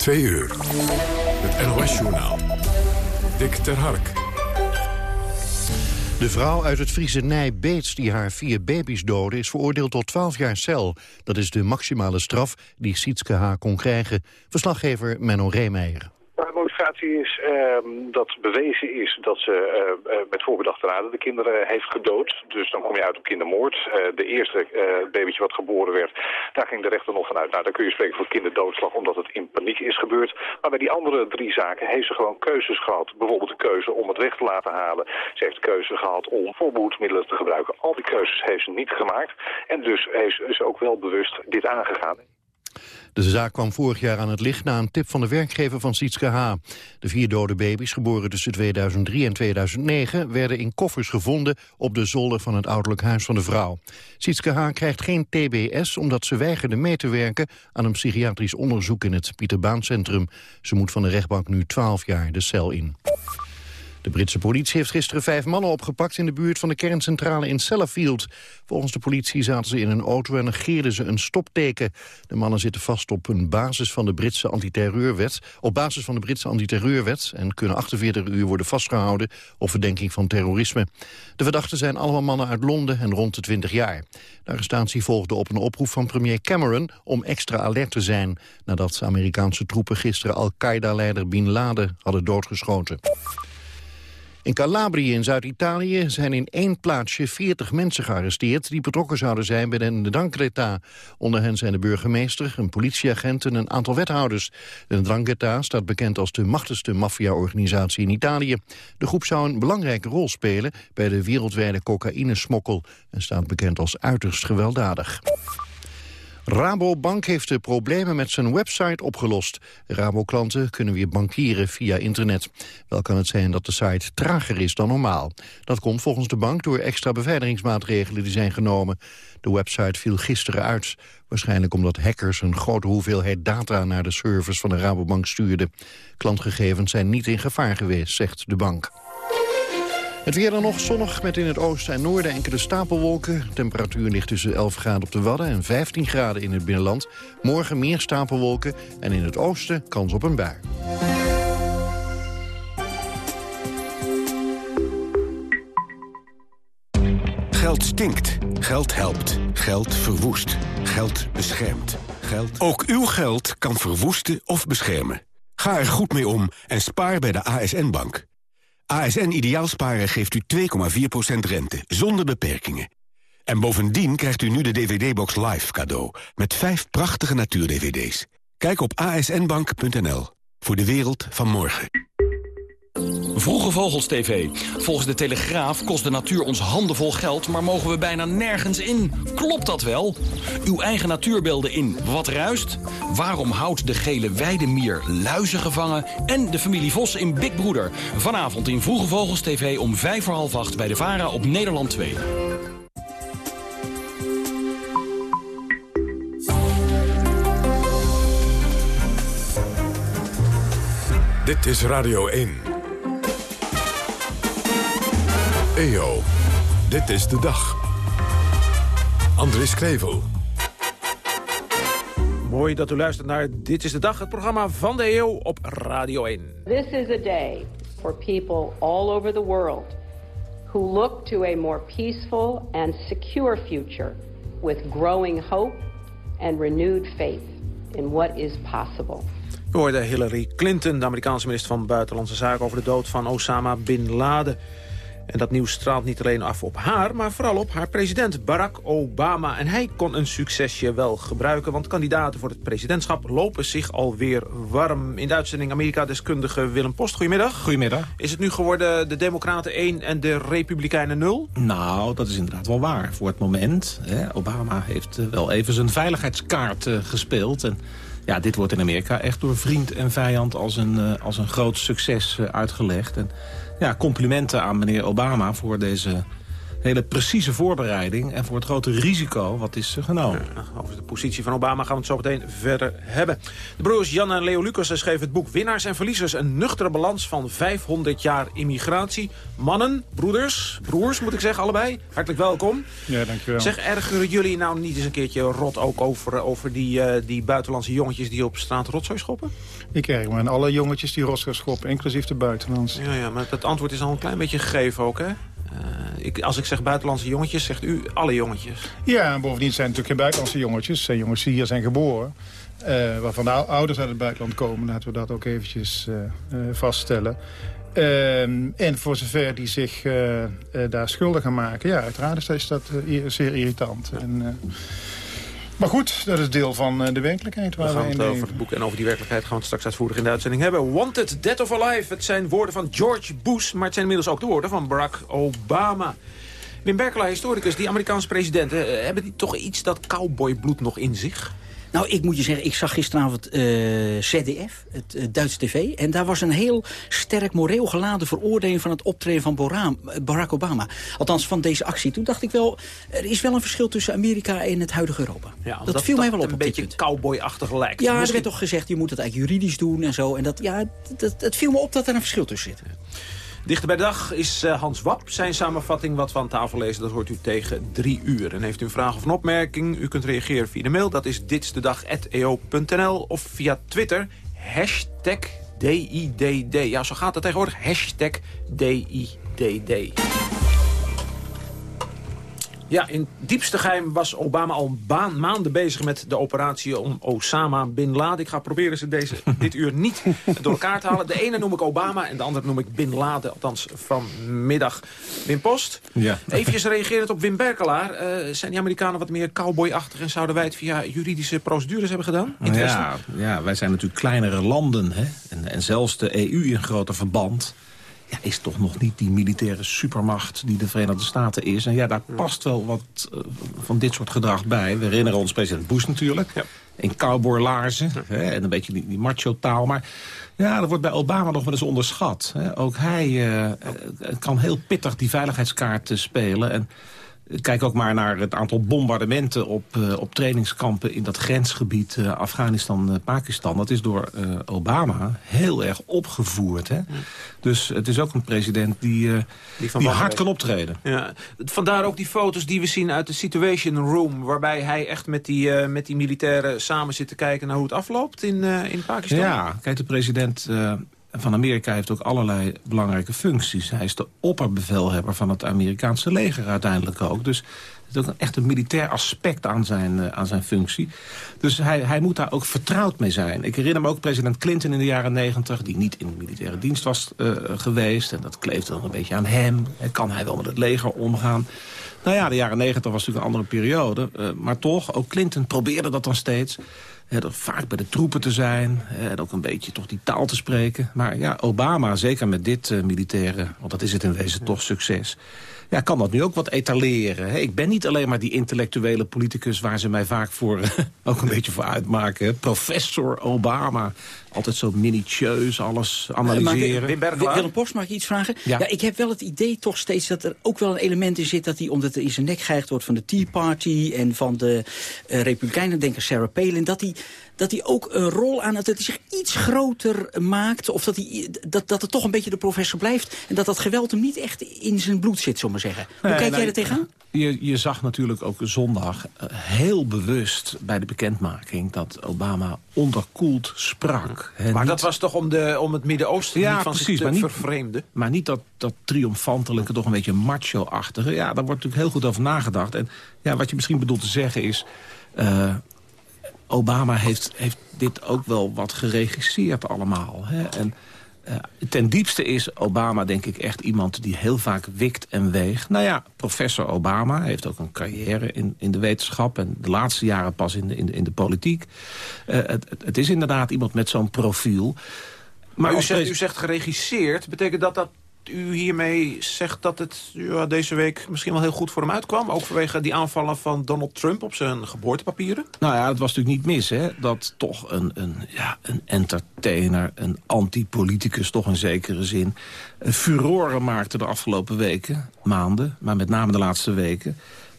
Twee uur. Het NOS-journaal. Dick ter Hark. De vrouw uit het Friese Nij Beets die haar vier baby's doodde... is veroordeeld tot 12 jaar cel. Dat is de maximale straf die Sietske H. kon krijgen. Verslaggever Menno Reemeijer motivatie is uh, dat bewezen is dat ze uh, uh, met voorbedachte raden de kinderen heeft gedood. Dus dan kom je uit op kindermoord. Uh, de eerste babytje wat geboren werd, daar ging de rechter nog vanuit. Nou, dan kun je spreken van kinderdoodslag omdat het in paniek is gebeurd. Maar bij die andere drie zaken heeft ze gewoon keuzes gehad. Bijvoorbeeld de keuze om het weg te laten halen. Ze heeft de keuze gehad om voorbehoedsmiddelen te gebruiken. Al die keuzes heeft ze niet gemaakt. En dus heeft ze ook wel bewust dit aangegaan. De zaak kwam vorig jaar aan het licht na een tip van de werkgever van Sietske H. De vier dode baby's, geboren tussen 2003 en 2009... werden in koffers gevonden op de zolder van het ouderlijk huis van de vrouw. Sietske H. krijgt geen TBS omdat ze weigerde mee te werken... aan een psychiatrisch onderzoek in het Pieterbaancentrum. Ze moet van de rechtbank nu 12 jaar de cel in. De Britse politie heeft gisteren vijf mannen opgepakt in de buurt van de kerncentrale in Sellafield. Volgens de politie zaten ze in een auto en negeerden ze een stopteken. De mannen zitten vast op een basis van de Britse antiterreurwet, op basis van de Britse antiterreurwet en kunnen 48 uur worden vastgehouden op verdenking van terrorisme. De verdachten zijn allemaal mannen uit Londen en rond de 20 jaar. De arrestatie volgde op een oproep van premier Cameron om extra alert te zijn nadat Amerikaanse troepen gisteren Al-Qaeda-leider Bin Laden hadden doodgeschoten. In Calabrië in Zuid-Italië zijn in één plaatsje 40 mensen gearresteerd... die betrokken zouden zijn bij de Ndrangheta. Onder hen zijn de burgemeester, een politieagent en een aantal wethouders. De Ndrangheta staat bekend als de machtigste maffia-organisatie in Italië. De groep zou een belangrijke rol spelen bij de wereldwijde cocaïnesmokkel... en staat bekend als uiterst gewelddadig. Rabobank heeft de problemen met zijn website opgelost. Rabo-klanten kunnen weer bankieren via internet. Wel kan het zijn dat de site trager is dan normaal. Dat komt volgens de bank door extra beveiligingsmaatregelen die zijn genomen. De website viel gisteren uit. Waarschijnlijk omdat hackers een grote hoeveelheid data naar de servers van de Rabobank stuurden. Klantgegevens zijn niet in gevaar geweest, zegt de bank. Het weer dan nog zonnig met in het oosten en noorden enkele stapelwolken. temperatuur ligt tussen 11 graden op de Wadden en 15 graden in het binnenland. Morgen meer stapelwolken en in het oosten kans op een bui. Geld stinkt. Geld helpt. Geld verwoest. Geld beschermt. Ook uw geld kan verwoesten of beschermen. Ga er goed mee om en spaar bij de ASN-bank. ASN Ideaalsparen geeft u 2,4% rente, zonder beperkingen. En bovendien krijgt u nu de DVD-box Live cadeau... met vijf prachtige natuur-DVD's. Kijk op asnbank.nl, voor de wereld van morgen. Vroege Vogels TV. Volgens de Telegraaf kost de natuur ons handenvol geld... maar mogen we bijna nergens in. Klopt dat wel? Uw eigen natuurbeelden in Wat Ruist? Waarom houdt de gele weidemier luizen gevangen? En de familie Vos in Big Broeder. Vanavond in Vroege Vogels TV om vijf voor half acht... bij de VARA op Nederland 2. Dit is Radio 1. EO, dit is de dag. Andries Krevel. Mooi dat u luistert naar Dit is de Dag, het programma van de EO op Radio 1. This is a day for people all over the world who look to a more peaceful and secure future with growing hope and renewed faith in what is possible. We hoorden Hillary Clinton, de Amerikaanse minister van Buitenlandse Zaken... over de dood van Osama Bin Laden. En dat nieuws straalt niet alleen af op haar, maar vooral op haar president Barack Obama. En hij kon een succesje wel gebruiken, want kandidaten voor het presidentschap lopen zich alweer warm. In de uitzending Amerika-deskundige Willem Post, goedemiddag. Goedemiddag. Is het nu geworden de Democraten 1 en de Republikeinen 0? Nou, dat is inderdaad wel waar voor het moment. Hè. Obama heeft eh, wel even zijn veiligheidskaart uh, gespeeld... En ja, dit wordt in Amerika echt door vriend en vijand als een, uh, als een groot succes uitgelegd. En ja, complimenten aan meneer Obama voor deze hele precieze voorbereiding... en voor het grote risico wat is genomen. over de positie van Obama gaan we het zo meteen verder hebben. De broers Jan en Leo Lucas schreven het boek Winnaars en Verliezers... een nuchtere balans van 500 jaar immigratie. Mannen, broeders, broers moet ik zeggen, allebei. Hartelijk welkom. Ja, dankjewel. Zeg, ergeren jullie nou niet eens een keertje rot ook over, over die, uh, die buitenlandse jongetjes... die op straat rotzooi schoppen? Ik erger me aan alle jongetjes die rotzooi schoppen, inclusief de buitenlandse. Ja, ja, maar dat antwoord is al een klein beetje gegeven ook, hè? Uh, ik, als ik zeg buitenlandse jongetjes, zegt u alle jongetjes. Ja, en bovendien zijn het natuurlijk geen buitenlandse jongetjes. Het zijn jongens die hier zijn geboren. Uh, waarvan de ouders uit het buitenland komen. Laten we dat ook eventjes uh, vaststellen. en voor zover die zich daar schuldig gaan maken... ja, uiteraard is dat zeer irritant. En, maar goed, dat is deel van de werkelijkheid waar we, gaan het over het boek en over die werkelijkheid gaan we het straks uitvoerig in de uitzending hebben. Wanted, Dead or Alive. Het zijn woorden van George Bush, maar het zijn inmiddels ook de woorden van Barack Obama. Wim Berkelaar, historicus, die Amerikaanse presidenten... hebben die toch iets dat cowboybloed nog in zich? Nou, ik moet je zeggen, ik zag gisteravond uh, ZDF, het uh, Duitse tv... en daar was een heel sterk moreel geladen veroordeling... van het optreden van Boraam, Barack Obama. Althans, van deze actie. Toen dacht ik wel, er is wel een verschil tussen Amerika en het huidige Europa. Ja, dat, dat, viel mij wel op. een beetje cowboyachtig lijkt. Ja, er werd toch gezegd, je moet het eigenlijk juridisch doen en zo. En dat, ja, dat, het viel me op dat er een verschil tussen zit. Dichter bij de dag is uh, Hans Wap. Zijn samenvatting wat van tafel lezen, dat hoort u tegen drie uur. En heeft u een vraag of een opmerking, u kunt reageren via de mail. Dat is ditsdedag.eo.nl of via Twitter, hashtag DIDD. Ja, zo gaat het tegenwoordig, hashtag DIDD. Ja, in diepste geheim was Obama al baan, maanden bezig met de operatie om Osama Bin Laden. Ik ga proberen ze deze, dit uur niet door elkaar te halen. De ene noem ik Obama en de andere noem ik Bin Laden, althans vanmiddag. Wim Post, ja. eventjes reagerend op Wim Berkelaar. Uh, zijn die Amerikanen wat meer cowboyachtig en zouden wij het via juridische procedures hebben gedaan? In ja, ja, wij zijn natuurlijk kleinere landen hè? En, en zelfs de EU in groter verband ja, is toch nog niet die militaire supermacht die de Verenigde Staten is. En ja, daar past wel wat uh, van dit soort gedrag bij. We herinneren ons president Bush natuurlijk. Ja. In cowboylaarzen ja. hè, en een beetje die, die macho-taal. Maar ja, dat wordt bij Obama nog wel eens onderschat. Hè. Ook hij uh, kan heel pittig die veiligheidskaart spelen. En Kijk ook maar naar het aantal bombardementen op, uh, op trainingskampen in dat grensgebied uh, Afghanistan-Pakistan. dat is door uh, Obama heel erg opgevoerd. Hè? Ja. Dus het is ook een president die, die, die hard kan optreden. Ja. Vandaar ook die foto's die we zien uit de Situation Room... waarbij hij echt met die, met die militairen samen zit te kijken naar hoe het afloopt in, in Pakistan. Ja, kijk, de president van Amerika heeft ook allerlei belangrijke functies. Hij is de opperbevelhebber van het Amerikaanse leger uiteindelijk ook. Dus het is ook echt een militair aspect aan zijn, uh, aan zijn functie. Dus hij, hij moet daar ook vertrouwd mee zijn. Ik herinner me ook president Clinton in de jaren negentig... die niet in militaire dienst was uh, geweest. En dat kleefde dan een beetje aan hem. Kan hij wel met het leger omgaan? Nou ja, de jaren negentig was natuurlijk een andere periode. Maar toch, ook Clinton probeerde dat dan steeds... He, vaak bij de troepen te zijn. En ook een beetje toch die taal te spreken. Maar ja, Obama, zeker met dit uh, militaire... want dat is het in wezen toch succes ja, kan dat nu ook wat etaleren. Ik ben niet alleen maar die intellectuele politicus... waar ze mij vaak voor ook een beetje voor uitmaken. Professor Obama. Altijd zo minutieus, alles analyseren. Uh, Willem Post, mag ik iets vragen? Ja. ja. ik heb wel het idee toch steeds dat er ook wel een element in zit... dat hij, omdat er in zijn nek geheigd wordt van de Tea Party... en van de uh, Republikeinen, denk ik Sarah Palin... dat hij dat hij ook een rol aan het dat hij zich iets groter maakt. Of dat, hij, dat, dat het toch een beetje de professor blijft. En dat dat geweld hem niet echt in zijn bloed zit, zullen maar zeggen. Hoe kijk jij er tegenaan? Je, je zag natuurlijk ook zondag uh, heel bewust bij de bekendmaking... dat Obama onderkoeld sprak. He, maar niet... dat was toch om, de, om het Midden-Oosten ja, van precies, maar niet, vervreemden? Maar niet dat, dat triomfantelijke, toch een beetje macho-achtige. Ja, daar wordt natuurlijk heel goed over nagedacht. En ja, wat je misschien bedoelt te zeggen is... Uh, Obama heeft, heeft dit ook wel wat geregisseerd allemaal. Hè? En uh, ten diepste is Obama denk ik echt iemand die heel vaak wikt en weegt. Nou ja, professor Obama heeft ook een carrière in, in de wetenschap... en de laatste jaren pas in de, in de, in de politiek. Uh, het, het is inderdaad iemand met zo'n profiel. Maar, maar u, zegt, u zegt geregisseerd, betekent dat dat u hiermee zegt dat het ja, deze week misschien wel heel goed voor hem uitkwam? Ook vanwege die aanvallen van Donald Trump op zijn geboortepapieren? Nou ja, het was natuurlijk niet mis, hè. Dat toch een, een, ja, een entertainer, een anti-politicus toch in zekere zin... furoren maakte de afgelopen weken, maanden, maar met name de laatste weken...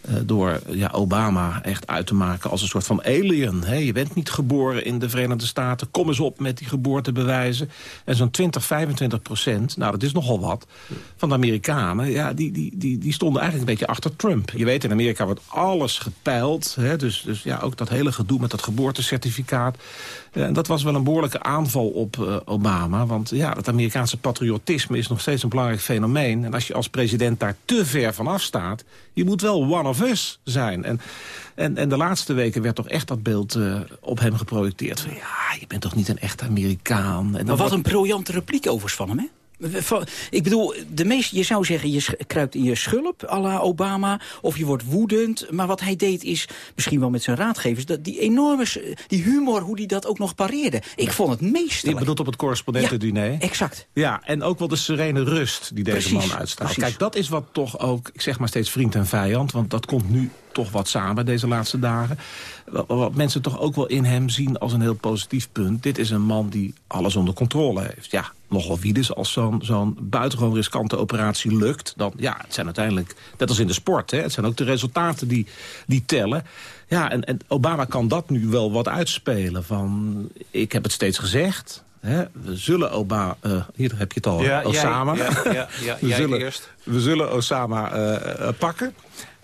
Uh, door ja, Obama echt uit te maken als een soort van alien. Je bent niet geboren in de Verenigde Staten. Kom eens op met die geboortebewijzen. En zo'n 20, 25 procent, nou dat is nogal wat... van de Amerikanen, ja, die, die, die, die stonden eigenlijk een beetje achter Trump. Je weet, in Amerika wordt alles gepeild. Dus, dus ja, ook dat hele gedoe met dat geboortecertificaat. Uh, en dat was wel een behoorlijke aanval op uh, Obama. Want ja, het Amerikaanse patriotisme is nog steeds een belangrijk fenomeen. En als je als president daar te ver van afstaat... je moet wel one zijn. En, en, en de laatste weken werd toch echt dat beeld uh, op hem geprojecteerd. Van, ja, je bent toch niet een echte Amerikaan. En maar wat een briljante repliek overigens van hem, hè? Ik bedoel, de meeste, je zou zeggen, je kruipt in je schulp, à la Obama, of je wordt woedend. Maar wat hij deed is, misschien wel met zijn raadgevers, dat die enorme, die humor, hoe hij dat ook nog pareerde. Ik vond het meestal. Je bedoelt op het correspondentendiner? Ja, exact. Ja, en ook wel de serene rust die deze man uitstraalt. Kijk, dat is wat toch ook, ik zeg maar steeds vriend en vijand, want dat komt nu toch wat samen deze laatste dagen. Wat mensen toch ook wel in hem zien als een heel positief punt. Dit is een man die alles onder controle heeft. Ja, nogal wie dus als zo'n zo'n buitengewoon riskante operatie lukt... dan ja, het zijn uiteindelijk, net als in de sport... Hè, het zijn ook de resultaten die, die tellen. Ja, en, en Obama kan dat nu wel wat uitspelen. Van, ik heb het steeds gezegd, Hè, we zullen Obama... Uh, hier heb je het al, ja, Osama. Ja, ja, ja, we, zullen, eerst. we zullen Osama uh, uh, pakken.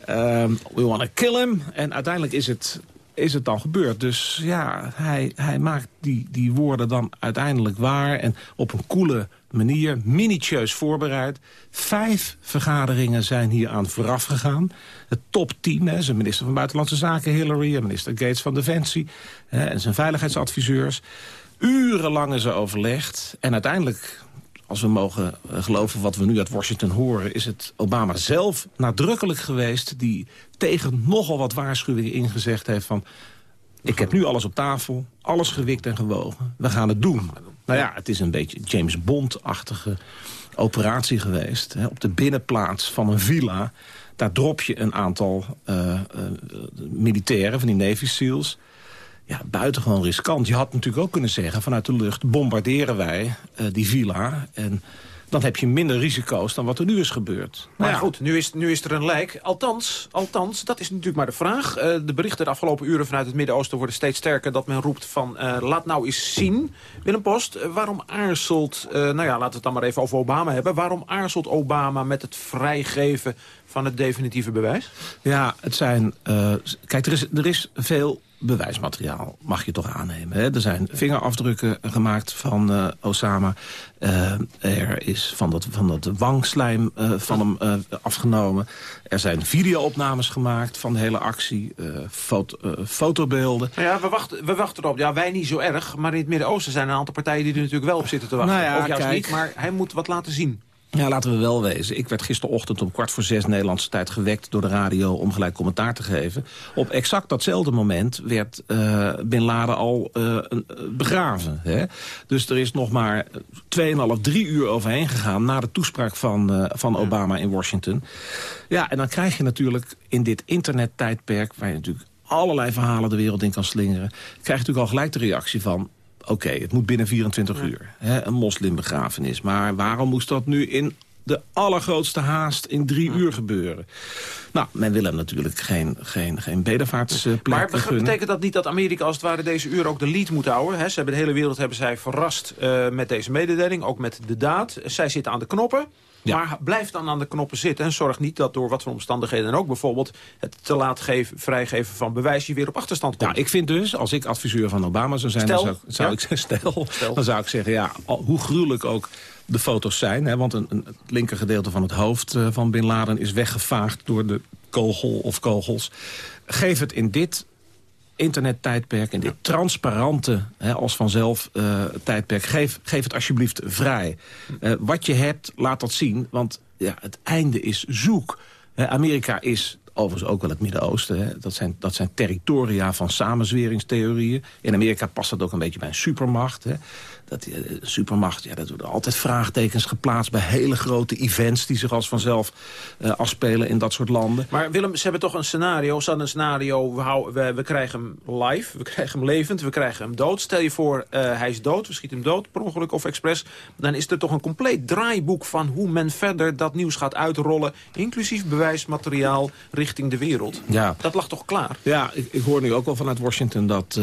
Um, we want to kill him. En uiteindelijk is het, is het dan gebeurd. Dus ja, hij, hij maakt die, die woorden dan uiteindelijk waar. En op een koele manier, minutieus voorbereid. Vijf vergaderingen zijn hier aan vooraf gegaan. Het topteam, hè, zijn minister van Buitenlandse Zaken Hillary... en minister Gates van Defensie hè, en zijn veiligheidsadviseurs. Urenlang is er overlegd. En uiteindelijk als we mogen eh, geloven wat we nu uit Washington horen... is het Obama zelf nadrukkelijk geweest... die tegen nogal wat waarschuwingen ingezegd heeft van... ik heb nu alles op tafel, alles gewikt en gewogen. We gaan het doen. Nou ja, het is een beetje James Bond-achtige operatie geweest. Hè, op de binnenplaats van een villa... daar drop je een aantal uh, uh, militairen van die Navy SEALs ja, buitengewoon riskant. Je had natuurlijk ook kunnen zeggen, vanuit de lucht bombarderen wij uh, die villa... en dan heb je minder risico's dan wat er nu is gebeurd. Maar ja. goed, nu is, nu is er een lijk. Althans, althans, dat is natuurlijk maar de vraag. Uh, de berichten de afgelopen uren vanuit het Midden-Oosten worden steeds sterker... dat men roept van, uh, laat nou eens zien. Willem Post, uh, waarom aarzelt... nou ja, laten we het dan maar even over Obama hebben. Waarom aarzelt Obama met het vrijgeven van het definitieve bewijs? Ja, het zijn... kijk, er is, er is veel bewijsmateriaal, mag je toch aannemen. Hè? Er zijn vingerafdrukken gemaakt van uh, Osama. Uh, er is van dat, van dat wangslijm uh, van hem afgenomen. Er zijn videoopnames gemaakt van de hele actie. Foto, fotobeelden. Nou ja, we wachten, we wachten erop. Ja, wij niet zo erg. Maar in het Midden-Oosten zijn er een aantal partijen die er natuurlijk wel op zitten te wachten. Nou ja, of juist kijk, niet, maar hij moet wat laten zien. Ja, laten we wel wezen. Ik werd gisterochtend om kwart voor zes Nederlandse tijd gewekt door de radio om gelijk commentaar te geven. Op exact datzelfde moment werd uh, Bin Laden al uh, begraven. Hè? Dus er is nog maar 2,5, 3 uur overheen gegaan na de toespraak van, uh, van Obama in Washington. Ja, en dan krijg je natuurlijk in dit internettijdperk, waar je natuurlijk allerlei verhalen de wereld in kan slingeren... krijg je natuurlijk al gelijk de reactie van oké, het moet binnen 24 uur. Hè, een moslimbegrafenis. Maar waarom moest dat nu in de allergrootste haast in drie uur gebeuren. Nou, men wil hem natuurlijk geen, geen, geen bedevaartsplek Maar betekent dat niet dat Amerika als het ware deze uur ook de lead moet houden? He, ze hebben de hele wereld hebben zij verrast uh, met deze mededeling, ook met de daad. Zij zitten aan de knoppen. Maar blijf dan aan de knoppen zitten en zorg niet dat door wat voor omstandigheden... en ook bijvoorbeeld het te laat geven, vrijgeven van bewijs... je weer op achterstand komt. Nou, ik vind dus, als ik adviseur van Obama zou zijn... Stel, dan zou, zou ik, stel, stel, dan zou ik zeggen, ja, hoe gruwelijk ook de foto's zijn. Hè, want een, een, het linker gedeelte van het hoofd uh, van Bin Laden is weggevaagd... door de kogel of kogels. Geef het in dit internettijdperk, in dit transparante, hè, als vanzelf uh, tijdperk, geef, geef het alsjeblieft vrij. Uh, wat je hebt, laat dat zien, want ja, het einde is zoek. Amerika is overigens ook wel het Midden-Oosten. Dat zijn, dat zijn territoria van samenzweringstheorieën. In Amerika past dat ook een beetje bij een supermacht. Hè dat die eh, supermacht, ja, dat worden altijd vraagtekens geplaatst... bij hele grote events die zich als vanzelf uh, afspelen in dat soort landen. Maar Willem, ze hebben toch een scenario. Ze een scenario, we, we, we, krijgen hem live, we krijgen hem levend, we krijgen hem dood. Stel je voor, uh, hij is dood, we schieten hem dood, per ongeluk of expres. Dan is er toch een compleet draaiboek van hoe men verder dat nieuws gaat uitrollen... inclusief bewijsmateriaal richting de wereld. Ja. Dat lag toch klaar? Ja, ik, ik hoor nu ook wel vanuit Washington dat...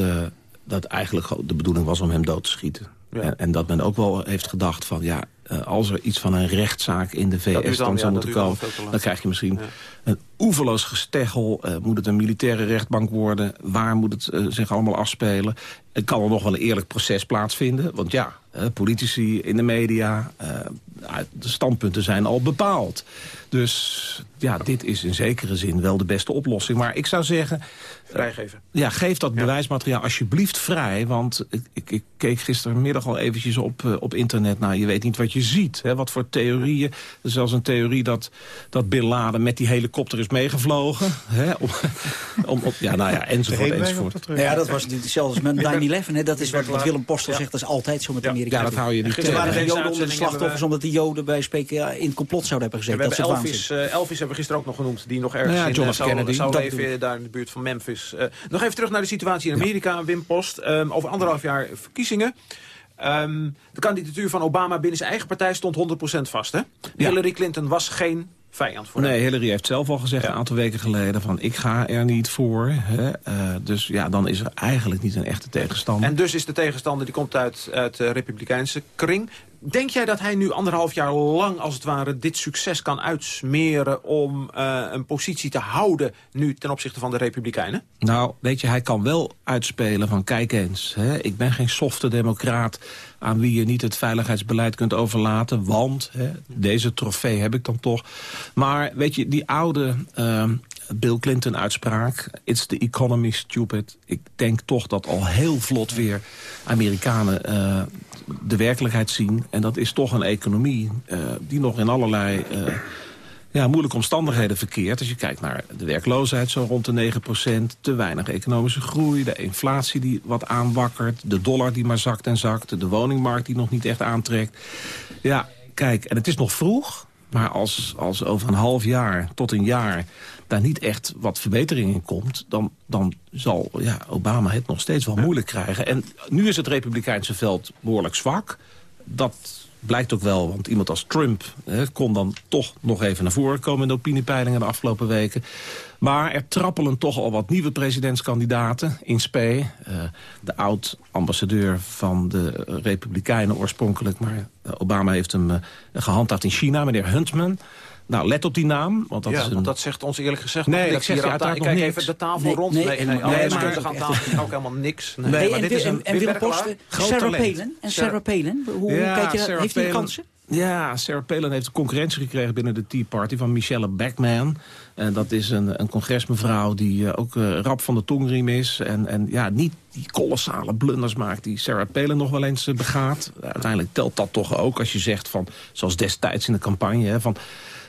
Dat eigenlijk de bedoeling was om hem dood te schieten. En, en, dat men ook wel heeft gedacht van... ja, uh, als er iets van een rechtszaak in de VS dan, zou moeten komen... dan krijg je misschien een oeverloos gesteggel. Uh, moet het een militaire rechtbank worden? Waar moet het uh, zich allemaal afspelen? Kan er nog wel een eerlijk proces plaatsvinden. Want ja, politici in de media, de standpunten zijn al bepaald. Dus ja, dit is in zekere zin wel de beste oplossing. Maar ik zou zeggen... Vrijgeven. Ja, geef dat bewijsmateriaal alsjeblieft vrij. Want ik, ik, ik keek gistermiddag al eventjes op, op internet. Nou, je weet niet wat je ziet. Hè? Wat voor theorieën. Er is zelfs een theorie dat, dat Bin Laden met die helikopter is meegevlogen. Hè? Om, om, op, ja, nou ja, enzovoort, enzovoort. Ja, dat was natuurlijk hetzelfde als met 9-11. Dat is wat, wat Willem Postel zegt, dat is altijd zo met Amerika. Ja, dat hou je niet tegen. Er waren geen joden onder de slachtoffers... omdat die joden bij spreken in complot zouden hebben gezeten. dat hebben Elvis, uh, Elvis hebben we gisteren ook nog genoemd... die nog ergens ja, in, zou, Kennedy, zou leven daar in de buurt van Memphis. Uh, nog even terug naar de situatie in Amerika, Wim Post. Um, over anderhalf jaar verkiezingen. Um, de kandidatuur van Obama binnen zijn eigen partij stond 100% vast. Hè? Hillary Clinton was geen vijand voor Nee, Hillary heeft zelf al gezegd een aantal weken geleden... van ik ga er niet voor. Hè? Uh, dus ja, dan is er eigenlijk niet een echte tegenstander. En dus is de tegenstander die komt uit, uit de republikeinse kring. Denk jij dat hij nu anderhalf jaar lang, als het ware, dit succes kan uitsmeren... om uh, een positie te houden nu ten opzichte van de Republikeinen? Nou, weet je, hij kan wel uitspelen van kijk eens. Hè, ik ben geen softe democraat aan wie je niet het veiligheidsbeleid kunt overlaten. Want, hè, deze trofee heb ik dan toch. Maar weet je, die oude... Uh, Bill Clinton uitspraak. It's the economy, stupid. Ik denk toch dat al heel vlot weer Amerikanen uh, de werkelijkheid zien. En dat is toch een economie uh, die nog in allerlei... Uh, ja, moeilijke omstandigheden verkeert. Als je kijkt naar de werkloosheid, zo rond de 9% te weinig economische groei, de inflatie die wat aanwakkert... de dollar die maar zakt en zakt, de woningmarkt die nog niet echt aantrekt. Ja, kijk, en het is nog vroeg... Maar als, als over een half jaar tot een jaar daar niet echt wat verbetering in komt... dan, dan zal ja, Obama het nog steeds wel moeilijk krijgen. En nu is het republikeinse veld behoorlijk zwak. Dat blijkt ook wel, want iemand als Trump kon dan toch nog even naar voren komen... in de opiniepeilingen de afgelopen weken. Maar er trappelen toch al wat nieuwe presidentskandidaten in spe. Uh, de oud-ambassadeur van de Republikeinen oorspronkelijk... maar Obama heeft hem uh, gehandhaafd in China, meneer Huntman... Nou, let op die naam. Want dat, ja, is een... want dat zegt ons eerlijk gezegd... Nee, ik zeg je Ik kijk even de tafel nee, rond. Nee, nee, nee, nee, nee, nee maar aan tafel ook helemaal niks. Nee. nee maar dit is een, en Willem Posten, Sarah Palin. En Sarah Palin, hoe ja, kijk je dat? Heeft hij kansen? Ja, Sarah Palin heeft concurrentie gekregen binnen de Tea Party van Michelle Backman. En dat is een, een congresmevrouw die uh, ook uh, rap van de tongriem is. En, en ja, niet die kolossale blunders maakt die Sarah Palin nog wel eens uh, begaat. uiteindelijk telt dat toch ook als je zegt van, zoals destijds in de campagne... Hè, van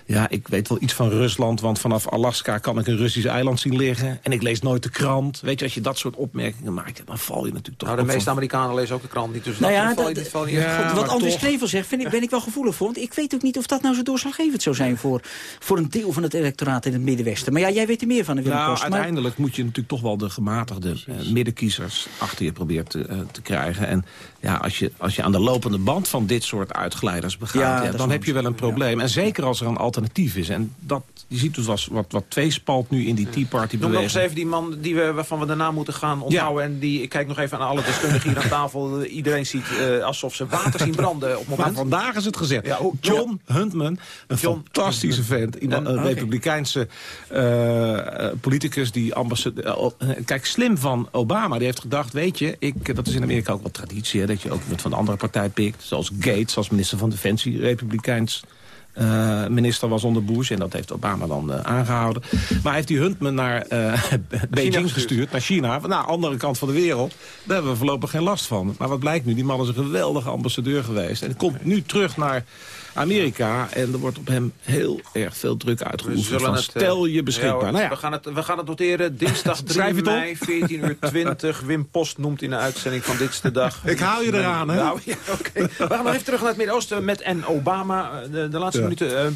ja, ik weet wel iets van Rusland, want vanaf Alaska kan ik een Russisch eiland zien liggen. En ik lees nooit de krant. Weet je, als je dat soort opmerkingen maakt, dan val je natuurlijk toch Nou, de meeste Amerikanen lezen ook de krant niet, dus nou ja, val je niet. Val je ja, wat Andries Knevel zegt, vind ik, ben ik wel gevoelig voor. Want ik weet ook niet of dat nou zo doorslaggevend zou zijn... voor, voor een deel van het electoraat in het Middenwesten. Maar ja, jij weet er meer van, Willem Nou, Post, uiteindelijk moet je natuurlijk toch wel de gematigde uh, middenkiezers... achter je proberen te, uh, te krijgen. En ja, als je, als je aan de lopende band van dit soort uitglijders begaat... Ja, ja, dan heb je wel een probleem. En zeker als er een alternatief is. En dat, je ziet dus wat, wat, wat tweespalt nu in die Tea Party beweging. Noem nog eens even die man die we, waarvan we daarna moeten gaan onthouden. En die, ik kijk nog even aan alle deskundigen hier aan tafel. Iedereen ziet uh, alsof ze water zien branden op moment. Maar vandaag is het gezegd. Ja, John Huntman, een John fantastische vent. Iemand, een okay. republikeinse uh, politicus die ambassadeur... Uh, kijk, slim van Obama. Die heeft gedacht, weet je, ik, dat is in Amerika ook wat traditie. Hè, dat je ook met van de andere partij pikt. Zoals Gates als minister van Defensie, republikeins uh, minister was onder Bush. En dat heeft Obama dan uh, aangehouden. Maar heeft die Huntman naar uh, Beijing gestuurd, naar China. Nou, andere kant van de wereld. Daar hebben we voorlopig geen last van. Maar wat blijkt nu? Die man is een geweldige ambassadeur geweest. En komt nu terug naar Amerika. En er wordt op hem heel erg veel druk uitgeoefend. Van, stel je beschikbaar. nou ja. we, gaan het, we gaan het noteren. Dinsdag 3 mei, 14 uur 20. Wim Post noemt in de uitzending van Dit is de Dag. Ik haal je eraan, hè? Nou, ja, okay. We gaan nog even terug naar het Midden-Oosten met en Obama. De, de laatste minuten. Uh,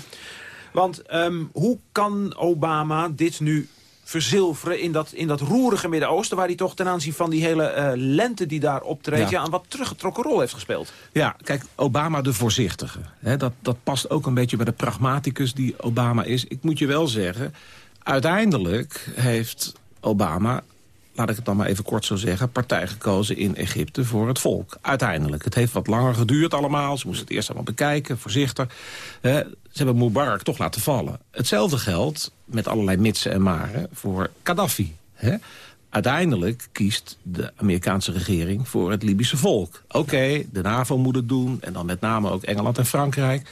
want um, hoe kan Obama dit nu verzilveren in dat, in dat roerige Midden-Oosten... waar hij toch ten aanzien van die hele uh, lente die daar optreedt... Ja. een wat teruggetrokken rol heeft gespeeld. Ja, kijk, Obama de voorzichtige. Dat, dat past ook een beetje bij de pragmaticus die Obama is. Ik moet je wel zeggen, uiteindelijk heeft Obama laat ik het dan maar even kort zo zeggen... partij gekozen in Egypte voor het volk. Uiteindelijk. Het heeft wat langer geduurd allemaal. Ze moesten het eerst allemaal bekijken, voorzichtig. Eh, ze hebben Mubarak toch laten vallen. Hetzelfde geldt, met allerlei mitsen en maren, voor Gaddafi. Uiteindelijk kiest de Amerikaanse regering voor het Libische volk. Oké, de NAVO moet het doen, en dan met name ook Engeland en Frankrijk.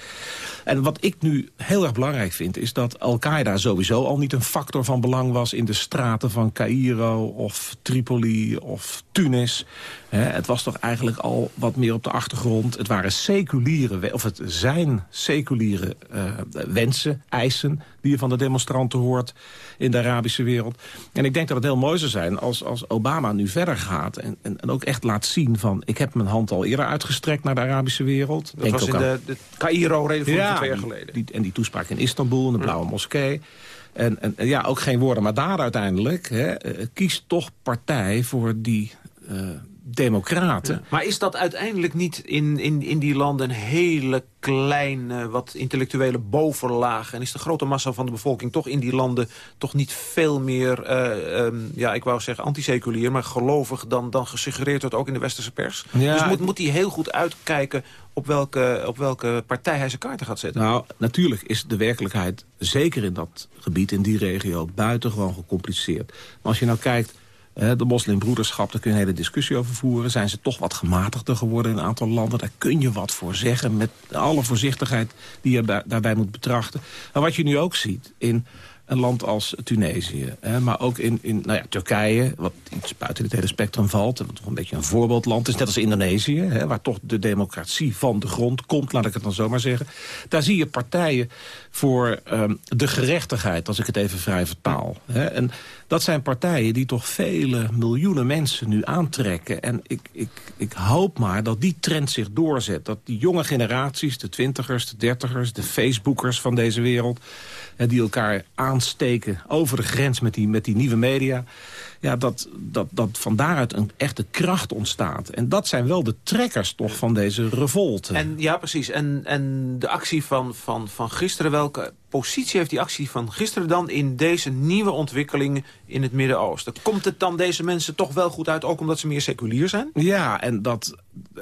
En wat ik nu heel erg belangrijk vind... is dat Al-Qaeda sowieso al niet een factor van belang was... in de straten van Cairo of Tripoli of Tunis. Het was toch eigenlijk al wat meer op de achtergrond. Het waren seculiere, of het zijn seculiere uh, wensen, eisen... die je van de demonstranten hoort in de Arabische wereld. En ik denk dat het heel mooi zou zijn als, als Obama nu verder gaat... En, en, en ook echt laat zien van... ik heb mijn hand al eerder uitgestrekt naar de Arabische wereld. Dat was in de, de Cairo-reden ja, twee jaar geleden. Die, en die toespraak in Istanbul, in de Blauwe Moskee. En, en, ja, ook geen woorden, maar daar uiteindelijk hè, uh, kiest toch partij voor die uh, democraten. Maar is dat uiteindelijk niet in, in, in die landen een hele kleine, wat intellectuele bovenlaag? En is de grote massa van de bevolking toch in die landen toch niet veel meer, uh, um, ja, ik wou zeggen antiseculier, maar gelovig dan, dan gesuggereerd wordt ook in de westerse pers? Ja, dus moet, moet hij heel goed uitkijken op welke, op welke partij hij zijn kaarten gaat zetten? Nou, natuurlijk is de werkelijkheid, zeker in dat gebied, in die regio, buitengewoon gecompliceerd. Maar als je nou kijkt de moslimbroederschap, daar kun je een hele discussie over voeren. Zijn ze toch wat gematigder geworden in een aantal landen? Daar kun je wat voor zeggen met alle voorzichtigheid die je daarbij moet betrachten. Maar wat je nu ook ziet in een land als Tunesië. Hè, maar ook in, in nou ja, Turkije, wat iets buiten het hele spectrum valt. Wat toch een beetje een voorbeeldland is, net als Indonesië. Hè, waar toch de democratie van de grond komt, laat ik het dan zomaar zeggen. Daar zie je partijen voor um, de gerechtigheid, als ik het even vrij vertaal. Hè. En dat zijn partijen die toch vele miljoenen mensen nu aantrekken. En ik, ik, ik hoop maar dat die trend zich doorzet. Dat die jonge generaties, de twintigers, de dertigers, de Facebookers van deze wereld die elkaar aansteken over de grens met die, met die nieuwe media ja, dat, dat, dat van daaruit een echte kracht ontstaat. En dat zijn wel de trekkers toch van deze revolte. En, ja, precies. En, en de actie van, van, van gisteren, welke positie heeft die actie van gisteren dan... in deze nieuwe ontwikkelingen in het Midden-Oosten? Komt het dan deze mensen toch wel goed uit, ook omdat ze meer seculier zijn? Ja, en dat,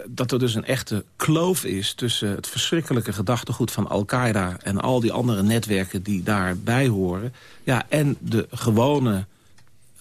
dat er dus een echte kloof is tussen het verschrikkelijke gedachtegoed van Al-Qaeda... en al die andere netwerken die daarbij horen... Ja, en de gewone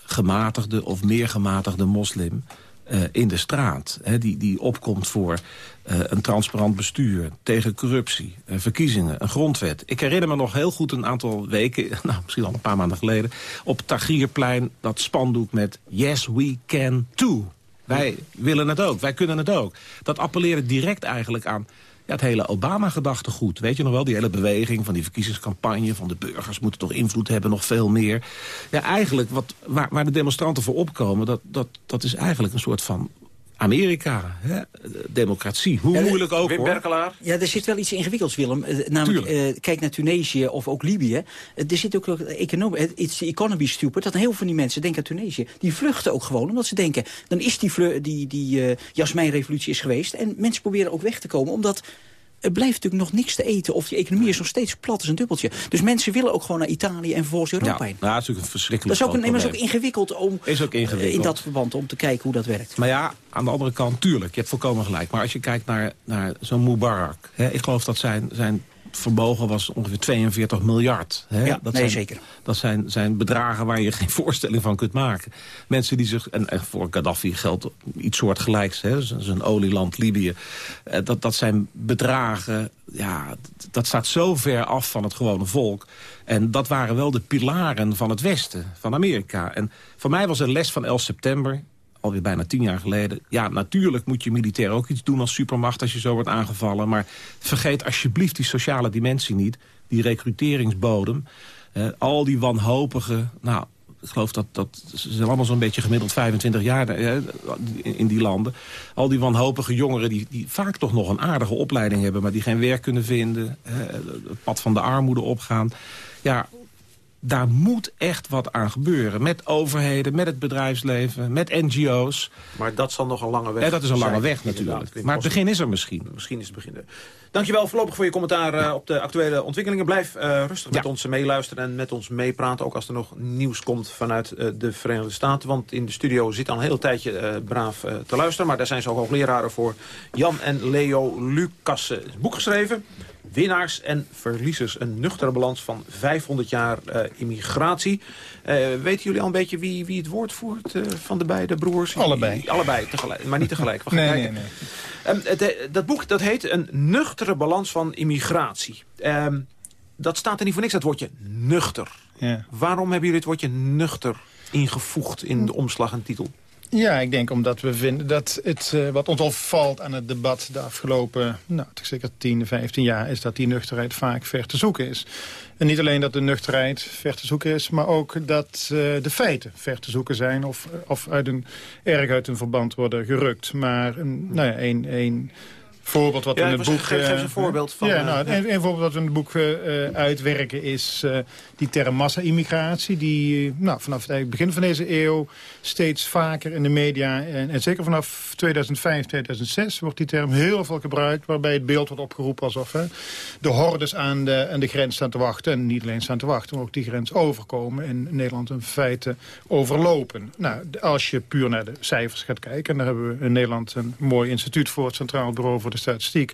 gematigde of meer gematigde moslim uh, in de straat. Hè, die, die opkomt voor uh, een transparant bestuur, tegen corruptie, uh, verkiezingen, een grondwet. Ik herinner me nog heel goed een aantal weken, nou, misschien al een paar maanden geleden... op Tagrierplein dat spandoek met Yes, we can too. Wij willen het ook, wij kunnen het ook. Dat appelleerde direct eigenlijk aan ja, het hele Obama-gedachtegoed. Weet je nog wel, die hele beweging van die verkiezingscampagne... van de burgers moeten toch invloed hebben, nog veel meer. Ja, eigenlijk, wat, waar, waar de demonstranten voor opkomen... Dat, dat, dat is eigenlijk een soort van Amerika, hè? democratie, hoe moeilijk ook Wim hoor. Ja, er zit wel iets ingewikkelds, Willem. Eh, namelijk, uh, kijk naar Tunesië of ook Libië. Uh, er zit ook economie, it's the economy stupid. Dat heel veel van die mensen, denken aan Tunesië, die vluchten ook gewoon. Omdat ze denken, dan is die, die, die uh, Jasmijnrevolutie is geweest. En mensen proberen ook weg te komen, omdat er blijft natuurlijk nog niks te eten. Of die economie is nog steeds plat als een dubbeltje. Dus mensen willen ook gewoon naar Italië en vervolgens Europa heen. Ja, dat is natuurlijk een verschrikkelijk Dat is ook, een, is ook ingewikkeld om is ook ingewikkeld. in dat verband om te kijken hoe dat werkt. Maar ja, aan de andere kant, tuurlijk, je hebt volkomen gelijk. Maar als je kijkt naar, naar zo'n Mubarak. Hè, ik geloof dat zijn, zijn vermogen was ongeveer 42 miljard. Hè? Ja, dat nee, zijn, zeker. Dat zijn, zijn bedragen waar je geen voorstelling van kunt maken. Mensen die zich, en, voor Gaddafi geldt iets soortgelijks, hè? zijn olieland Libië. Eh, dat, dat zijn bedragen, ja, dat staat zo ver af van het gewone volk. En dat waren wel de pilaren van het Westen, van Amerika. En voor mij was een les van 11 september alweer bijna tien jaar geleden... ja, natuurlijk moet je militair ook iets doen als supermacht als je zo wordt aangevallen. Maar vergeet alsjeblieft die sociale dimensie niet. Die recruteringsbodem. Uh, al die wanhopige... Nou, ik geloof dat, dat ze zijn allemaal zo'n beetje gemiddeld 25 jaar eh, in die landen. Al die wanhopige jongeren die, die vaak toch nog een aardige opleiding hebben... maar die geen werk kunnen vinden, eh, het pad van de armoede opgaan. Ja, daar moet echt wat aan gebeuren. Met overheden, met het bedrijfsleven, met NGO's. Maar dat zal nog een lange weg Ja, dat is een lange weg natuurlijk. Maar het begin is er misschien. Misschien is het begin er. Dankjewel voorlopig voor je commentaar uh, op de actuele ontwikkelingen. Blijf uh, rustig met ons meeluisteren en met ons meepraten. Ook als er nog nieuws komt vanuit uh, de Verenigde Staten. Want in de studio zit al een heel tijdje braaf te luisteren. Maar daar zijn ze ook hoogleraren voor. Jan en Leo Lucassen. Boek geschreven. Winnaars en verliezers. Een nuchtere balans van 500 jaar uh, immigratie. Uh, weten jullie al een beetje wie, wie het woord voert uh, van de beide broers? Allebei. Allebei, tegelijk, maar niet tegelijk. We gaan nee, kijken. nee, nee. Um, het, dat boek dat heet Een nuchtere balans van immigratie. Um, dat staat er niet voor niks, dat woordje nuchter. Ja. Waarom hebben jullie het woordje nuchter ingevoegd in de omslag en titel? Ja, ik denk omdat we vinden dat het, uh, wat ons opvalt aan het debat de afgelopen, nou, zeker 10, 15 jaar, is dat die nuchterheid vaak ver te zoeken is. En niet alleen dat de nuchterheid ver te zoeken is, maar ook dat uh, de feiten ver te zoeken zijn of, of uit een, erg uit een verband worden gerukt. Maar een, nou ja, een, een voorbeeld wat ja, in het boek... Geef, geef een voorbeeld van... Ja, nou, een, een voorbeeld wat we in het boek uitwerken is uh, die term massa-immigratie... die nou, vanaf het begin van deze eeuw steeds vaker in de media... en, en zeker vanaf 2005, 2006 wordt die term heel veel gebruikt... waarbij het beeld wordt opgeroepen alsof hè, de hordes aan de, aan de grens staan te wachten... en niet alleen staan te wachten, maar ook die grens overkomen... en Nederland in feite overlopen. Nou, als je puur naar de cijfers gaat kijken... en daar hebben we in Nederland een mooi instituut voor... het Centraal Bureau voor de statistiek.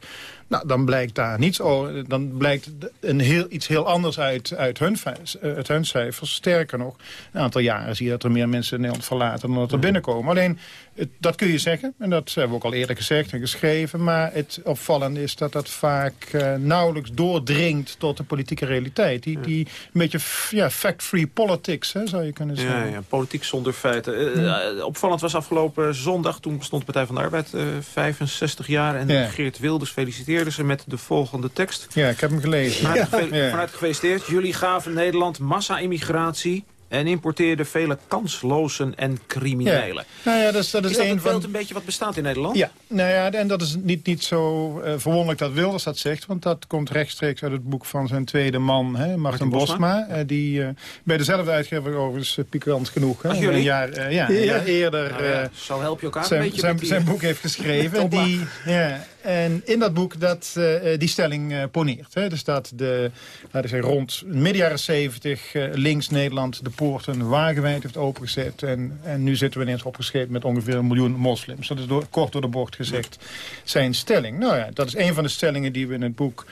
Nou, dan blijkt daar niets Dan blijkt een heel, iets heel anders uit, uit, hun, uit hun cijfers. Sterker nog, een aantal jaren zie je dat er meer mensen in Nederland verlaten dan dat er binnenkomen. Alleen, het, dat kun je zeggen. En dat hebben we ook al eerder gezegd en geschreven. Maar het opvallende is dat dat vaak uh, nauwelijks doordringt tot de politieke realiteit. Die, die een beetje ja, fact-free politics, hè, zou je kunnen zeggen. Ja, ja politiek zonder feiten. Uh, opvallend was afgelopen zondag, toen bestond de Partij van de Arbeid uh, 65 jaar. En ja. Geert Wilders feliciteerde ze met de volgende tekst. Ja, ik heb hem gelezen. Vanuit, ja. vanuit gefeliciteerd. Jullie gaven Nederland massa-immigratie en importeerde vele kanslozen en criminelen. Ja. Nou ja, dat is, dat is, is dat een het van... beeld een beetje wat bestaat in Nederland? Ja, nou ja, en dat is niet, niet zo uh, verwonderlijk dat Wilders dat zegt... want dat komt rechtstreeks uit het boek van zijn tweede man, hè, Martin Bosma... Uh, die uh, bij dezelfde uitgever overigens uh, pikant genoeg... Hè, een jaar, ja, ja. Een jaar eerder nou ja, zo help je elkaar zijn, een beetje zijn, met die, zijn boek heeft geschreven. en, die, ja, en in dat boek dat, die stelling poneert. Hè, dus dat de, laten we zeggen, rond midden jaren zeventig... links Nederland de poorten wagenwijd heeft opengezet. En, en nu zitten we ineens opgeschreven met ongeveer een miljoen moslims. Dat is door, kort door de bocht gezegd zijn stelling. Nou ja, dat is een van de stellingen die we in het boek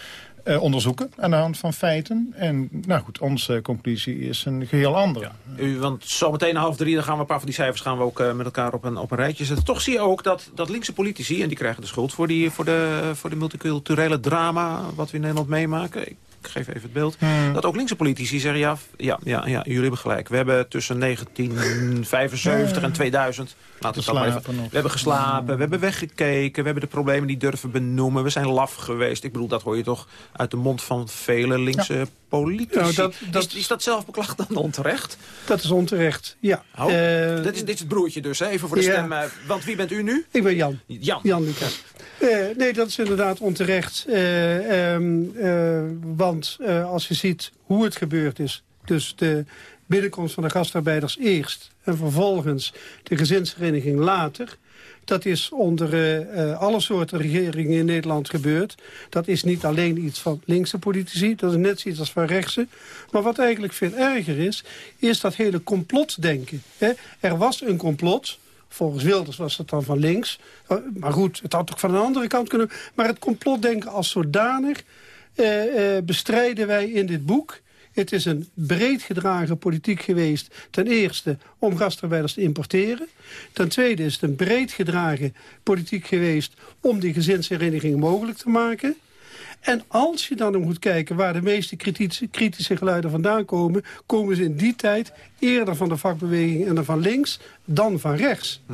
uh, onderzoeken aan de hand van feiten. En nou goed, onze conclusie is een geheel andere. U, want zometeen half drie, dan gaan we een paar van die cijfers gaan we ook uh, met elkaar op een, op een rijtje zetten. Toch zie je ook dat, dat linkse politici, en die krijgen de schuld voor, die, voor, de, voor de multiculturele drama wat we in Nederland meemaken. Geef even het beeld, hmm. dat ook linkse politici zeggen... Ja, ja, ja, ja, jullie hebben gelijk. We hebben tussen 1975 en 2000... Laten we, het even, we hebben geslapen, we hebben weggekeken... we hebben de problemen niet durven benoemen... we zijn laf geweest. Ik bedoel, dat hoor je toch uit de mond van vele linkse ja. politici. Nou, dat, dat, is, is, dat zelfbeklag dan onterecht? Dat is onterecht, ja. Oh, uh, dit, is, dit is het broertje dus, even voor de ja. stem. Want wie bent u nu? Ik ben Jan. Jan. Jan Lucas. Uh, nee, dat is inderdaad onterecht. Uh, um, want als je ziet hoe het gebeurd is... dus de binnenkomst van de gastarbeiders eerst... en vervolgens de gezinsvereniging later... Dat is onder alle soorten regeringen in Nederland gebeurd. Dat is niet alleen iets van linkse politici, dat is net zoiets als van rechtse. Maar wat eigenlijk veel erger is, is dat hele complotdenken. Hè? Er was een complot, Volgens Wilders was het dan van links. Maar goed, het had ook van een andere kant kunnen... Maar het complotdenken als zodanig bestrijden wij in dit boek. Het is een breed gedragen politiek geweest. Ten eerste om gastarbeiders te importeren. Ten tweede is het een breed gedragen politiek geweest... om die gezinshereniging mogelijk te maken. En als je dan moet kijken waar de meeste kritische, kritische geluiden vandaan komen... komen ze in die tijd eerder van de vakbeweging en dan van links dan van rechts. Hm.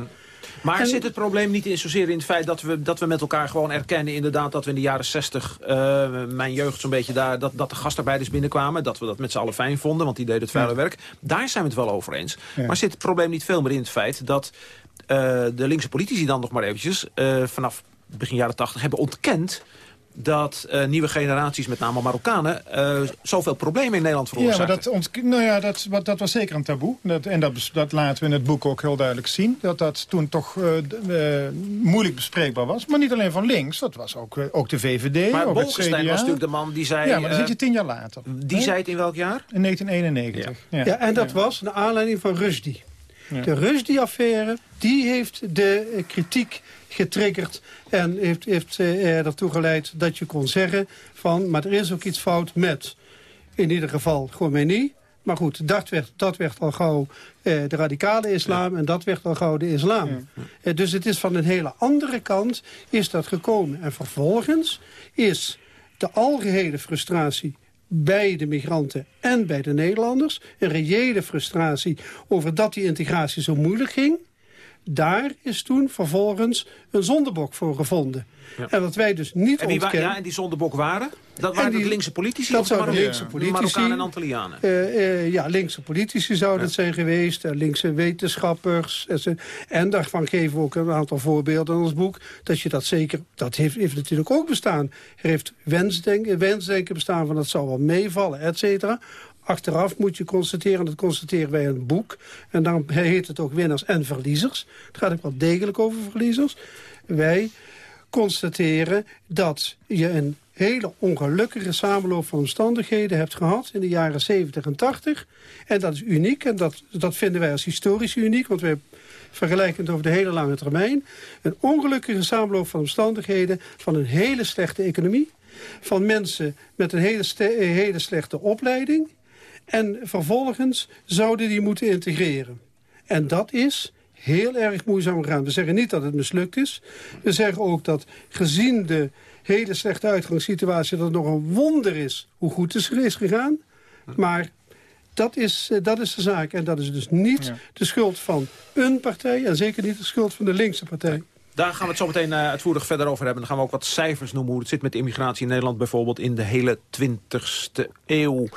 Maar zit het probleem niet in zozeer in het feit dat we, dat we met elkaar gewoon erkennen... inderdaad dat we in de jaren 60, uh, eh, mijn jeugd zo'n beetje daar... Dat, dat de gastarbeiders binnenkwamen, dat we dat met z'n allen fijn vonden... want die deden het vuile werk. Daar zijn we het wel over eens. Maar zit het probleem niet veel meer in het feit dat uh, de linkse politici dan nog maar eventjes... Uh, vanaf begin jaren 80 hebben ontkend dat uh, nieuwe generaties, met name Marokkanen... Uh, zoveel problemen in Nederland veroorzaken. Ja, maar dat, nou ja, dat, dat was zeker een taboe. Dat, en dat, dat laten we in het boek ook heel duidelijk zien. Dat dat toen toch uh, moeilijk bespreekbaar was. Maar niet alleen van links, dat was ook, ook de VVD, maar ook het CDA. was natuurlijk de man die zei... Ja, maar dan zit je tien jaar later. Die zei het in welk jaar? In 1991. Ja, ja. en dat was naar aanleiding van Rushdie. De Rushdie-affaire, die heeft de kritiek getriggerd. En heeft, heeft uh, ertoe geleid dat je kon zeggen van... maar er is ook iets fout met, in ieder geval, Khomeini... Maar goed, dat werd, dat werd al gauw eh, de radicale islam en dat werd al gauw de islam. Eh, dus het is van een hele andere kant is dat gekomen. En vervolgens is de algehele frustratie bij de migranten en bij de Nederlanders... een reële frustratie over dat die integratie zo moeilijk ging... Daar is toen vervolgens een zondebok voor gevonden. En wat wij dus niet en ontkennen... Ja, en die zondebok waren? Dat waren die, de linkse politici? Dat zouden de linkse politici... Marokkanen en Antillianen? Uh, uh, ja, linkse politici zouden het zijn geweest. Uh, linkse wetenschappers. En daarvan geven we ook een aantal voorbeelden in ons boek. Dat je dat zeker... Dat heeft, heeft natuurlijk ook bestaan. Er heeft wensdenken, wensdenken bestaan van dat zou wel meevallen, et cetera. Achteraf moet je constateren, dat constateren wij in het boek... en daarom heet het ook winnaars en verliezers. Het gaat ook wel degelijk over verliezers. Wij constateren dat je een hele ongelukkige samenloop van omstandigheden hebt gehad... in de jaren 70 en 80. En dat is uniek en dat, dat vinden wij als historisch uniek... want wij vergelijken het over de hele lange termijn. Een ongelukkige samenloop van omstandigheden van een hele slechte economie... van mensen met een hele, hele slechte opleiding... En vervolgens zouden die moeten integreren. En dat is heel erg moeizaam gegaan. We zeggen niet dat het mislukt is. We zeggen ook dat gezien de hele slechte uitgangssituatie... dat het nog een wonder is hoe goed het is gegaan. Maar dat is, eh, dat is de zaak. En dat is dus niet de schuld van een partij... en zeker niet de schuld van de linkse partij. Daar gaan we het zo meteen uh, uitvoerig verder over hebben. Dan gaan we ook wat cijfers noemen hoe het zit met de immigratie in Nederland... bijvoorbeeld in de hele 20ste eeuw.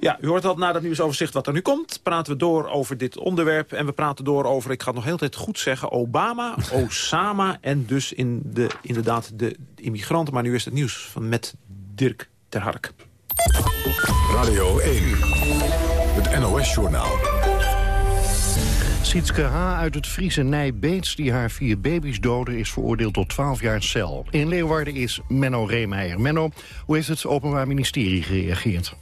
Ja, u hoort al na dat nieuwsoverzicht wat er nu komt. Praten we door over dit onderwerp. En we praten door over, ik ga het nog heel tijd goed zeggen... Obama, Osama en dus in de, inderdaad de immigranten. Maar nu is het nieuws van met Dirk ter Hark. Radio 1, het NOS-journaal. Sietske H. uit het Friese Nijbeets, die haar vier baby's doodde... is veroordeeld tot 12 jaar cel. In Leeuwarden is Menno Reemeijer. Menno, hoe heeft het Openbaar Ministerie gereageerd?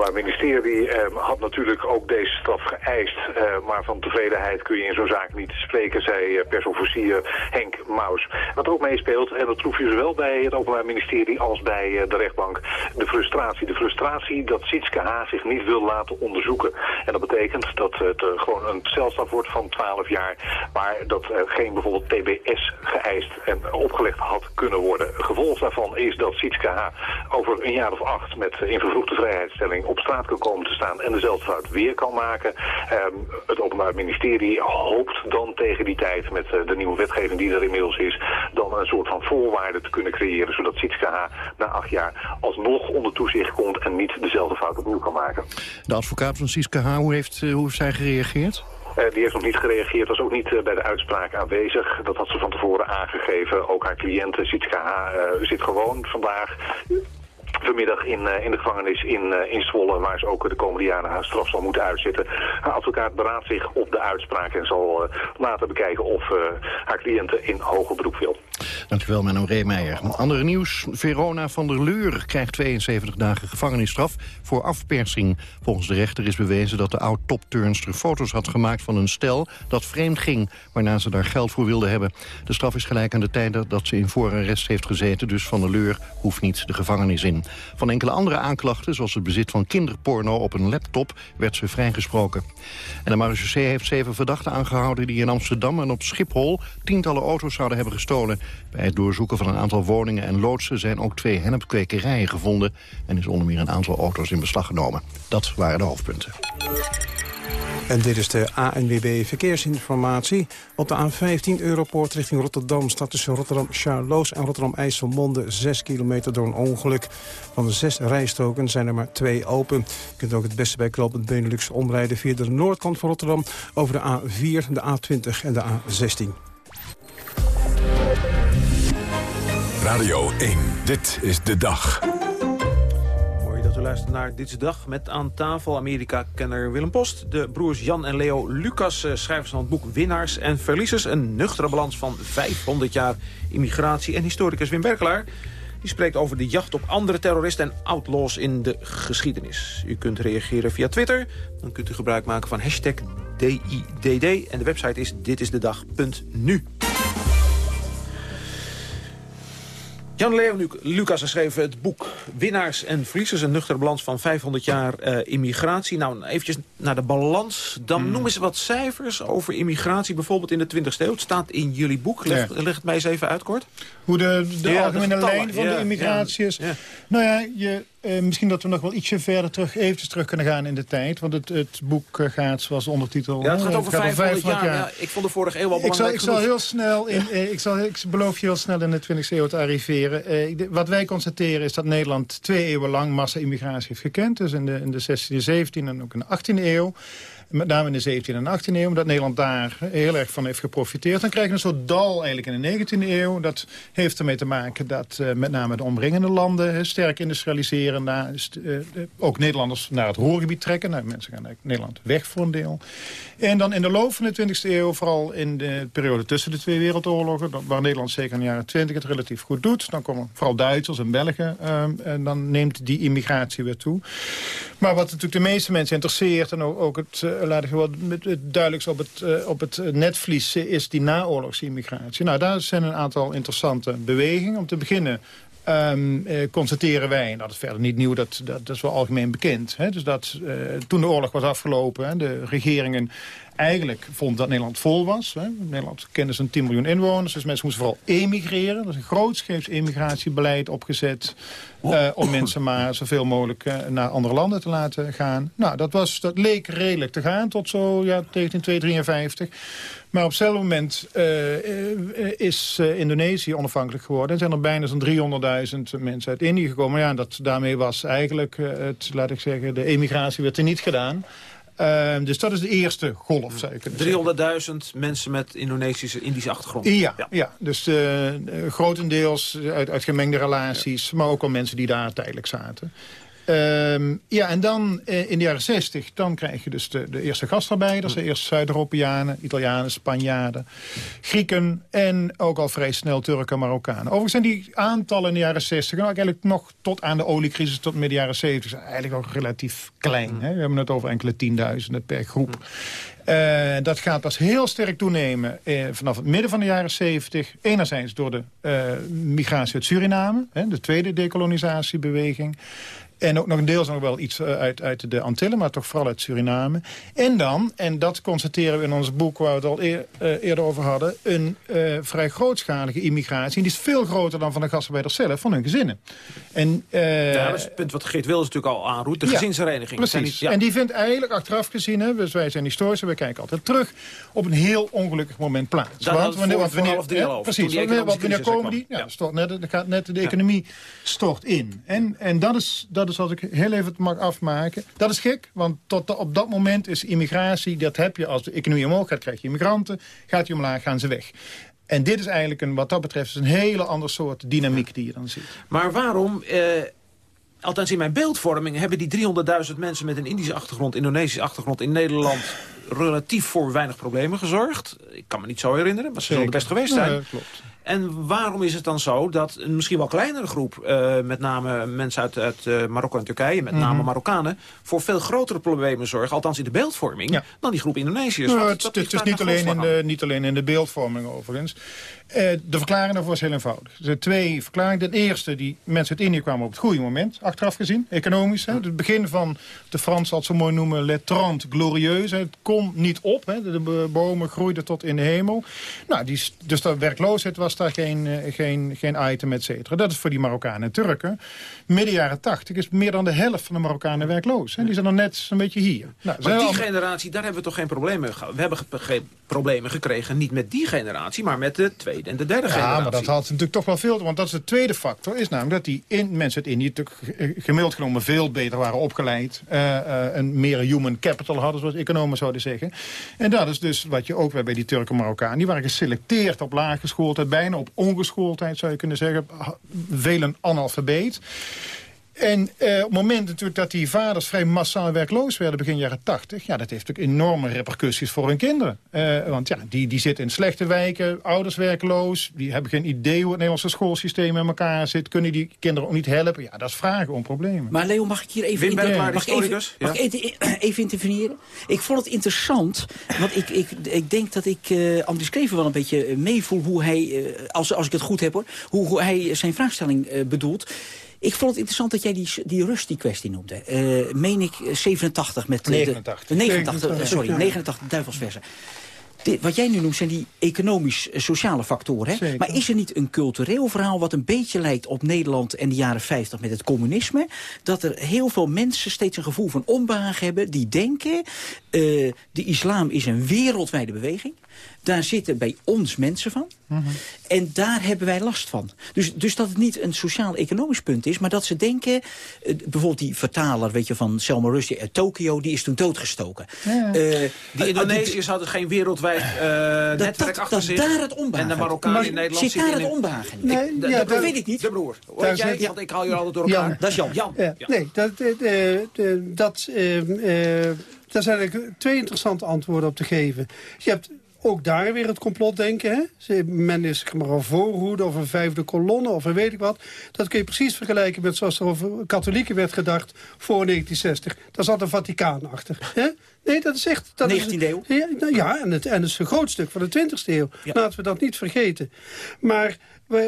Openbaar Ministerie eh, had natuurlijk ook deze straf geëist. Eh, maar van tevredenheid kun je in zo'n zaak niet spreken, zei uh, persofficier Henk Maus. Wat ook meespeelt, en dat troef je zowel bij het Openbaar Ministerie als bij eh, de rechtbank, de frustratie. De frustratie dat Sietske H. zich niet wil laten onderzoeken. En dat betekent dat het gewoon een celstraf wordt van 12 jaar, maar dat geen bijvoorbeeld TBS geëist en opgelegd had kunnen worden. Gevolg daarvan is dat Sietske H. over een jaar of acht met in vervroegde vrijheidsstelling op straat kan komen te staan en dezelfde fout weer kan maken. Um, het Openbaar Ministerie hoopt dan tegen die tijd met uh, de nieuwe wetgeving die er inmiddels is, dan een soort van voorwaarden te kunnen creëren, zodat Sietske H. na acht jaar alsnog onder toezicht komt en niet dezelfde fout opnieuw kan maken. De advocaat van Sietske H., hoe heeft, uh, hoe heeft zij gereageerd? Uh, die heeft nog niet gereageerd, was ook niet uh, bij de uitspraak aanwezig. Dat had ze van tevoren aangegeven. Ook haar cliënt Sietske H. Uh, zit gewoon vandaag vanmiddag in, uh, in de gevangenis in, uh, in Zwolle, waar ze ook de komende jaren haar straf zal moeten uitzitten. Haar advocaat beraadt zich op de uitspraak en zal uh, later bekijken of haar cliënten in hoger beroep wil. Dankjewel, Menno Reemeijer. Andere nieuws. Verona van der Leur krijgt 72 dagen gevangenisstraf voor afpersing. Volgens de rechter is bewezen dat de oud-topturnster foto's had gemaakt van een stel dat vreemd ging, waarna ze daar geld voor wilde hebben. De straf is gelijk aan de tijd dat ze in voorarrest heeft gezeten, dus van der Leur hoeft niet de gevangenis in. Van enkele andere aanklachten, zoals het bezit van kinderporno op een laptop, werd ze vrijgesproken. En de marechaussee heeft zeven verdachten aangehouden die in Amsterdam en op Schiphol tientallen auto's zouden hebben gestolen. Bij het doorzoeken van een aantal woningen en loodsen zijn ook twee hennepkwekerijen gevonden... en is onder meer een aantal auto's in beslag genomen. Dat waren de hoofdpunten. En dit is de ANWB Verkeersinformatie. Op de A15 Europoort richting Rotterdam staat tussen Rotterdam-Charloes en Rotterdam-IJsselmonde 6 kilometer door een ongeluk. Van de zes rijstroken zijn er maar twee open. Je kunt ook het beste bij Kloopend Benelux omrijden via de noordkant van Rotterdam over de A4, de A20 en de A16. Radio 1, dit is de dag. U luistert naar Dit is de Dag met aan tafel Amerika-kenner Willem Post... de broers Jan en Leo Lucas, eh, schrijvers van het boek Winnaars en Verliezers... een nuchtere balans van 500 jaar immigratie en historicus Wim Berkelaar... Die spreekt over de jacht op andere terroristen en outlaws in de geschiedenis. U kunt reageren via Twitter. Dan kunt u gebruik maken van hashtag DIDD. En de website is ditisdedag.nu. Jan Leo Lucas schreef het boek Winnaars en Verliezers. Een nuchtere balans van 500 jaar uh, immigratie. Nou, eventjes naar de balans. Dan mm. noem eens wat cijfers over immigratie. Bijvoorbeeld in de 20e eeuw. Het staat in jullie boek. Leg, ja. leg het mij eens even uit, kort. Hoe de, de ja, algemene de lijn van ja, de immigratie is. Nou ja, je, uh, misschien dat we nog wel ietsje verder terug, eventjes terug kunnen gaan in de tijd. Want het, het boek uh, gaat, zoals ondertitel... Ja, het gaat over 500 jaar. jaar. Ja, ik vond de vorige eeuw wel belangrijk Ik zal, ik zal heel snel, in, uh, ik, zal, ik beloof je heel snel in de 20e eeuw te arriveren. De, wat wij constateren is dat Nederland twee eeuwen lang massa-immigratie heeft gekend. Dus in de, in de 16e, 17e en ook in de 18e eeuw. Met name in de 17e en 18e eeuw, omdat Nederland daar heel erg van heeft geprofiteerd. Dan krijg je een soort dal eigenlijk in de 19e eeuw. Dat heeft ermee te maken dat uh, met name de omringende landen sterk industrialiseren. Uh, ook Nederlanders naar het Roergebied trekken. Nou, mensen gaan eigenlijk Nederland weg voor een deel. En dan in de loop van de 20e eeuw, vooral in de periode tussen de twee wereldoorlogen... waar Nederland zeker in de jaren 20 het relatief goed doet... dan komen vooral Duitsers en Belgen... en dan neemt die immigratie weer toe. Maar wat natuurlijk de meeste mensen interesseert... en ook, ook het laat ik wel het op het, uh, op het netvlies is die naoorlogsimmigratie. Nou, daar zijn een aantal interessante bewegingen. Om te beginnen Um, uh, constateren wij, en dat is verder niet nieuw, dat, dat, dat is wel algemeen bekend. Hè? Dus dat uh, toen de oorlog was afgelopen, hè, de regeringen eigenlijk vond dat Nederland vol was. Hè. Nederland kende zo'n 10 miljoen inwoners, dus mensen moesten vooral emigreren. Er is een grootscheeps emigratiebeleid opgezet... Uh, om mensen maar zoveel mogelijk naar andere landen te laten gaan. Nou, dat, was, dat leek redelijk te gaan tot zo ja, tegen 253. Maar op hetzelfde moment uh, is Indonesië onafhankelijk geworden. En zijn er bijna zo'n 300.000 mensen uit Indië gekomen. Ja, en dat, daarmee was eigenlijk, het, laat ik zeggen, de emigratie werd er niet gedaan. Uh, dus dat is de eerste golf, zou je kunnen 300.000 mensen met Indonesische, Indische achtergrond. Ja, ja. ja. dus uh, grotendeels uit, uit gemengde relaties... Ja. maar ook al mensen die daar tijdelijk zaten. Um, ja, en dan uh, in de jaren 60, dan krijg je dus de, de eerste gastarbeiders. De eerste Zuid-Europeanen, Italianen, Spanjaarden, Grieken... en ook al vrij snel Turken en Marokkanen. Overigens zijn die aantallen in de jaren 60... en eigenlijk nog tot aan de oliecrisis tot midden jaren 70... zijn eigenlijk ook relatief klein. Hè? We hebben het over enkele tienduizenden per groep. Uh, dat gaat pas heel sterk toenemen eh, vanaf het midden van de jaren 70. Enerzijds door de uh, migratie uit Suriname, hè, de tweede decolonisatiebeweging. En ook nog een deel nog wel iets uit, uit de Antillen, maar toch vooral uit Suriname. En dan, en dat constateren we in ons boek waar we het al eer, uh, eerder over hadden... een uh, vrij grootschalige immigratie. En die is veel groter dan van de gastarbeiders zelf, van hun gezinnen. En, uh, ja, dat is het punt wat Geert Wilders natuurlijk al aanroept. De ja, gezinshereniging. Precies. Niet, ja. En die vindt eigenlijk achteraf gezien, hè, dus wij zijn historici, we kijken altijd terug... op een heel ongelukkig moment plaats. Dat want wanneer, want wanneer, ja, precies, wanneer, wanneer komen die? Ja, stort net, gaat net, de economie stort in. En, en dat is... Dat is als ik heel even het mag afmaken. Dat is gek, want tot op dat moment is immigratie... dat heb je als de economie omhoog gaat, krijg je immigranten. Gaat je omlaag, gaan ze weg. En dit is eigenlijk, een, wat dat betreft, een hele andere soort dynamiek die je dan ziet. Maar waarom... Eh althans in mijn beeldvorming, hebben die 300.000 mensen met een Indische achtergrond, Indonesische achtergrond in Nederland relatief voor weinig problemen gezorgd. Ik kan me niet zo herinneren, maar ze zullen best geweest zijn. Nee, klopt. En waarom is het dan zo dat een misschien wel kleinere groep... Uh, met name mensen uit, uit uh, Marokko en Turkije, met name mm -hmm. Marokkanen... voor veel grotere problemen zorgen, althans in de beeldvorming... Ja. dan die groep Indonesiërs? Nou, het, het is niet alleen, in de, niet alleen in de beeldvorming overigens. Uh, de verklaring daarvoor is heel eenvoudig. Er zijn twee verklaringen. De eerste, die mensen uit Indië kwamen op het goede moment, achteraf gezien, economisch. Hè. Het begin van, de Fransen had zo mooi noemen, le trente glorieus. Het kon niet op, hè. de bomen groeiden tot in de hemel. Nou, die, dus de werkloosheid was daar geen, uh, geen, geen item, et cetera. Dat is voor die Marokkanen en Turken. Midden jaren tachtig is meer dan de helft van de Marokkanen werkloos. Hè. Die zijn dan net een beetje hier. Nou, maar die al... generatie, daar hebben we toch geen problemen gehad? We hebben geen problemen gekregen, niet met die generatie, maar met de tweede en de derde ja, generatie. Ja, maar dat had natuurlijk toch wel veel. Want dat is de tweede factor. Is namelijk dat die in, mensen uit Indië gemiddeld genomen veel beter waren opgeleid. Uh, uh, een meer human capital hadden, zoals economen zouden zeggen. En dat is dus wat je ook weer bij die Turken Marokkanen. Die waren geselecteerd op laaggeschooldheid, bijna op ongeschooldheid zou je kunnen zeggen. Velen analfabeet. En uh, op het moment natuurlijk dat die vaders vrij massaal werkloos werden begin jaren 80... ja, dat heeft natuurlijk enorme repercussies voor hun kinderen. Uh, want ja, die, die zitten in slechte wijken, ouders werkloos... die hebben geen idee hoe het Nederlandse schoolsysteem in elkaar zit... kunnen die kinderen ook niet helpen. Ja, dat is vragen om problemen. Maar Leo, mag ik hier even, Wim inter mag ik even, mag ik even, even, interveneren? Ik vond het interessant, want ik, ik, ik denk dat ik uh, Andries Klever wel een beetje meevoel... hoe hij, als, als ik het goed heb hoor, hoe, hoe hij zijn vraagstelling bedoelt... Ik vond het interessant dat jij die, die rust die kwestie noemde. Uh, meen ik 87 met... 89. De, 89, sorry, 89 duivelsversen. Dit, wat jij nu noemt zijn die economisch-sociale factoren. Hè? Maar is er niet een cultureel verhaal wat een beetje lijkt op Nederland en de jaren 50 met het communisme? Dat er heel veel mensen steeds een gevoel van onbehagen hebben die denken... Uh, de islam is een wereldwijde beweging. Daar zitten bij ons mensen van. Mm -hmm. En daar hebben wij last van. Dus, dus dat het niet een sociaal-economisch punt is... maar dat ze denken... Uh, bijvoorbeeld die vertaler weet je, van Selma Rushdie uit Tokio... die is toen doodgestoken. Ja. Uh, die Indonesiërs hadden geen wereldwijd uh, netwerk dat, achter dat zich. daar het onbehagen. En de Marokkanen in Nederland zit daar het onbehagen in. Nee, ik, ja, dat, dat weet ik niet. De broer. Hoor jij? Ja. Want ik haal je altijd door elkaar. Jan. Dat is Jan. Jan. Ja. Ja. Nee, dat... dat daar zijn eigenlijk twee interessante antwoorden op te geven. Je hebt ook daar weer het complotdenken. Hè? Men is maar een voorhoede of een vijfde kolonne of een weet ik wat. Dat kun je precies vergelijken met zoals er over katholieken werd gedacht voor 1960. Daar zat een Vaticaan achter. Hè? Nee, dat is echt... Dat 19e eeuw? Ja, nou ja, en het, en het is een groot stuk van de 20e eeuw. Ja. Laten we dat niet vergeten. Maar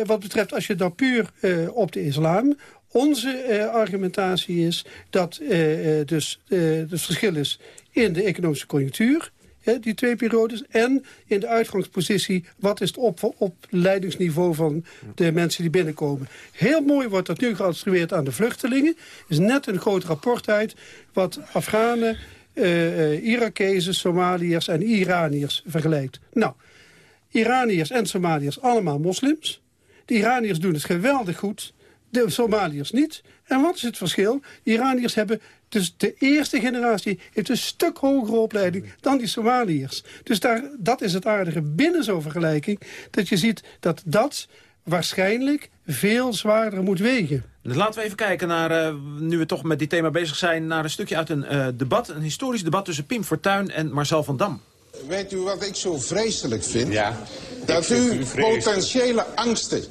wat betreft, als je dan puur uh, op de islam... Onze uh, argumentatie is dat uh, dus het verschil is in de economische conjunctuur die twee periodes. En in de uitgangspositie, wat is het op, opleidingsniveau van de mensen die binnenkomen. Heel mooi wordt dat nu geattribueerd aan de vluchtelingen. Is net een groot rapport uit wat Afghanen, uh, uh, Irakezen, Somaliërs en Iraniërs vergelijkt. Nou, Iraniërs en Somaliërs allemaal moslims. De Iraniërs doen het geweldig goed. De Somaliërs niet. En wat is het verschil? Iraniërs hebben, dus de eerste generatie heeft een stuk hogere opleiding dan die Somaliërs. Dus daar, dat is het aardige binnen zo'n vergelijking. Dat je ziet dat dat waarschijnlijk veel zwaarder moet wegen. Dus laten we even kijken naar, uh, nu we toch met dit thema bezig zijn... naar een stukje uit een uh, debat, een historisch debat tussen Pim Fortuyn en Marcel van Dam. Weet u wat ik zo vreselijk vind? Ja, dat u, u potentiële angsten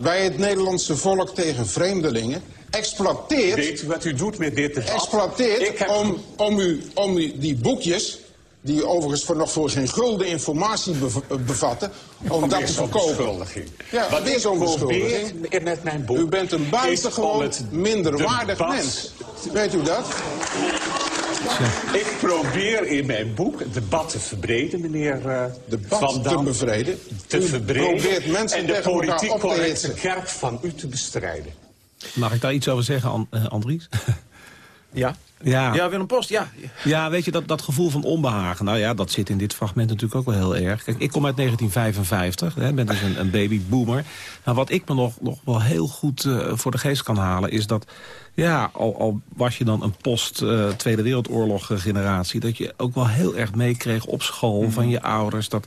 bij het Nederlandse volk tegen vreemdelingen exploiteert... Weet wat u doet met dit debat? Exploiteert heb... om, om, u, om u die boekjes die overigens voor nog voor geen gulden informatie bevatten, om dat te verkopen. Ja, Wat is onbeschuldiging. met mijn boek U bent een buitengewoon minderwaardig mens. Weet u dat? Ik probeer in mijn boek het debat te verbreden, meneer uh, debat Van Dam. te bevreden. Te u verbreden mensen en de politiek correcte kerk van u te bestrijden. Mag ik daar iets over zeggen, And uh, Andries? Ja. Ja. ja, Willem Post, ja. Ja, weet je, dat, dat gevoel van onbehagen... nou ja, dat zit in dit fragment natuurlijk ook wel heel erg. Kijk, ik kom uit 1955, hè, ben dus een, een babyboomer. Nou, wat ik me nog, nog wel heel goed uh, voor de geest kan halen... is dat, ja, al, al was je dan een post-Tweede uh, Wereldoorlog generatie... dat je ook wel heel erg meekreeg op school mm. van je ouders... dat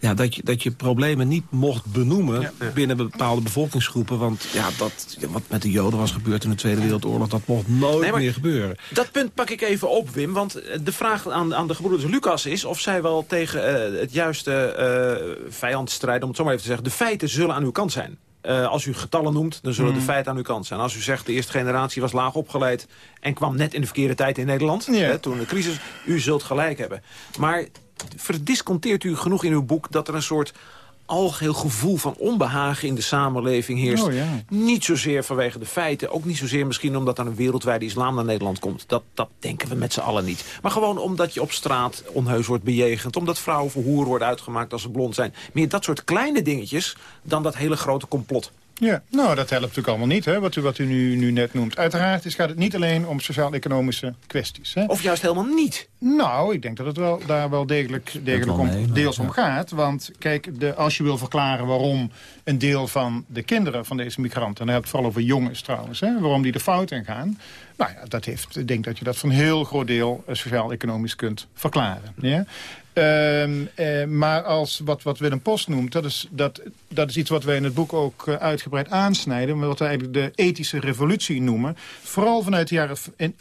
ja, dat, je, dat je problemen niet mocht benoemen binnen bepaalde bevolkingsgroepen. Want ja, dat, wat met de Joden was gebeurd in de Tweede Wereldoorlog... dat mocht nooit meer gebeuren. Dat punt pak ik even op, Wim. Want eh, de vraag aan, aan de gebroeders Lucas is... of zij wel tegen uh, het juiste uh, vijand strijden, om het zo maar even te zeggen... de feiten zullen aan uw kant zijn. Uh, als u getallen noemt, dan zullen de mhm. feiten aan uw kant zijn. Als u zegt de eerste generatie was laag opgeleid... en kwam net in de verkeerde tijd in Nederland, hè, toen de crisis... u zult gelijk hebben. Maar verdisconteert u genoeg in uw boek dat er een soort algeheel gevoel van onbehagen in de samenleving heerst. Oh, ja. Niet zozeer vanwege de feiten, ook niet zozeer misschien omdat er een wereldwijde islam naar Nederland komt. Dat, dat denken we met z'n allen niet. Maar gewoon omdat je op straat onheus wordt bejegend, omdat vrouwen voor hoer worden uitgemaakt als ze blond zijn. Meer dat soort kleine dingetjes dan dat hele grote complot. Ja, nou, dat helpt natuurlijk allemaal niet, hè, wat u, wat u nu, nu net noemt. Uiteraard is, gaat het niet alleen om sociaal-economische kwesties. Hè. Of juist helemaal niet. Nou, ik denk dat het wel, daar wel degelijk, degelijk om, deels om gaat. Want kijk, de, als je wil verklaren waarom een deel van de kinderen van deze migranten... en dan heb het vooral over jongens trouwens, hè, waarom die de fout in gaan... Nou ja, dat heeft, ik denk dat je dat voor een heel groot deel eh, sociaal-economisch kunt verklaren. Ja? Ehm, eh, maar als wat, wat Willem Post noemt, dat is, dat, dat is iets wat wij in het boek ook uh, uitgebreid aansnijden. Wat we eigenlijk de ethische revolutie noemen. Vooral vanuit de jaren, in,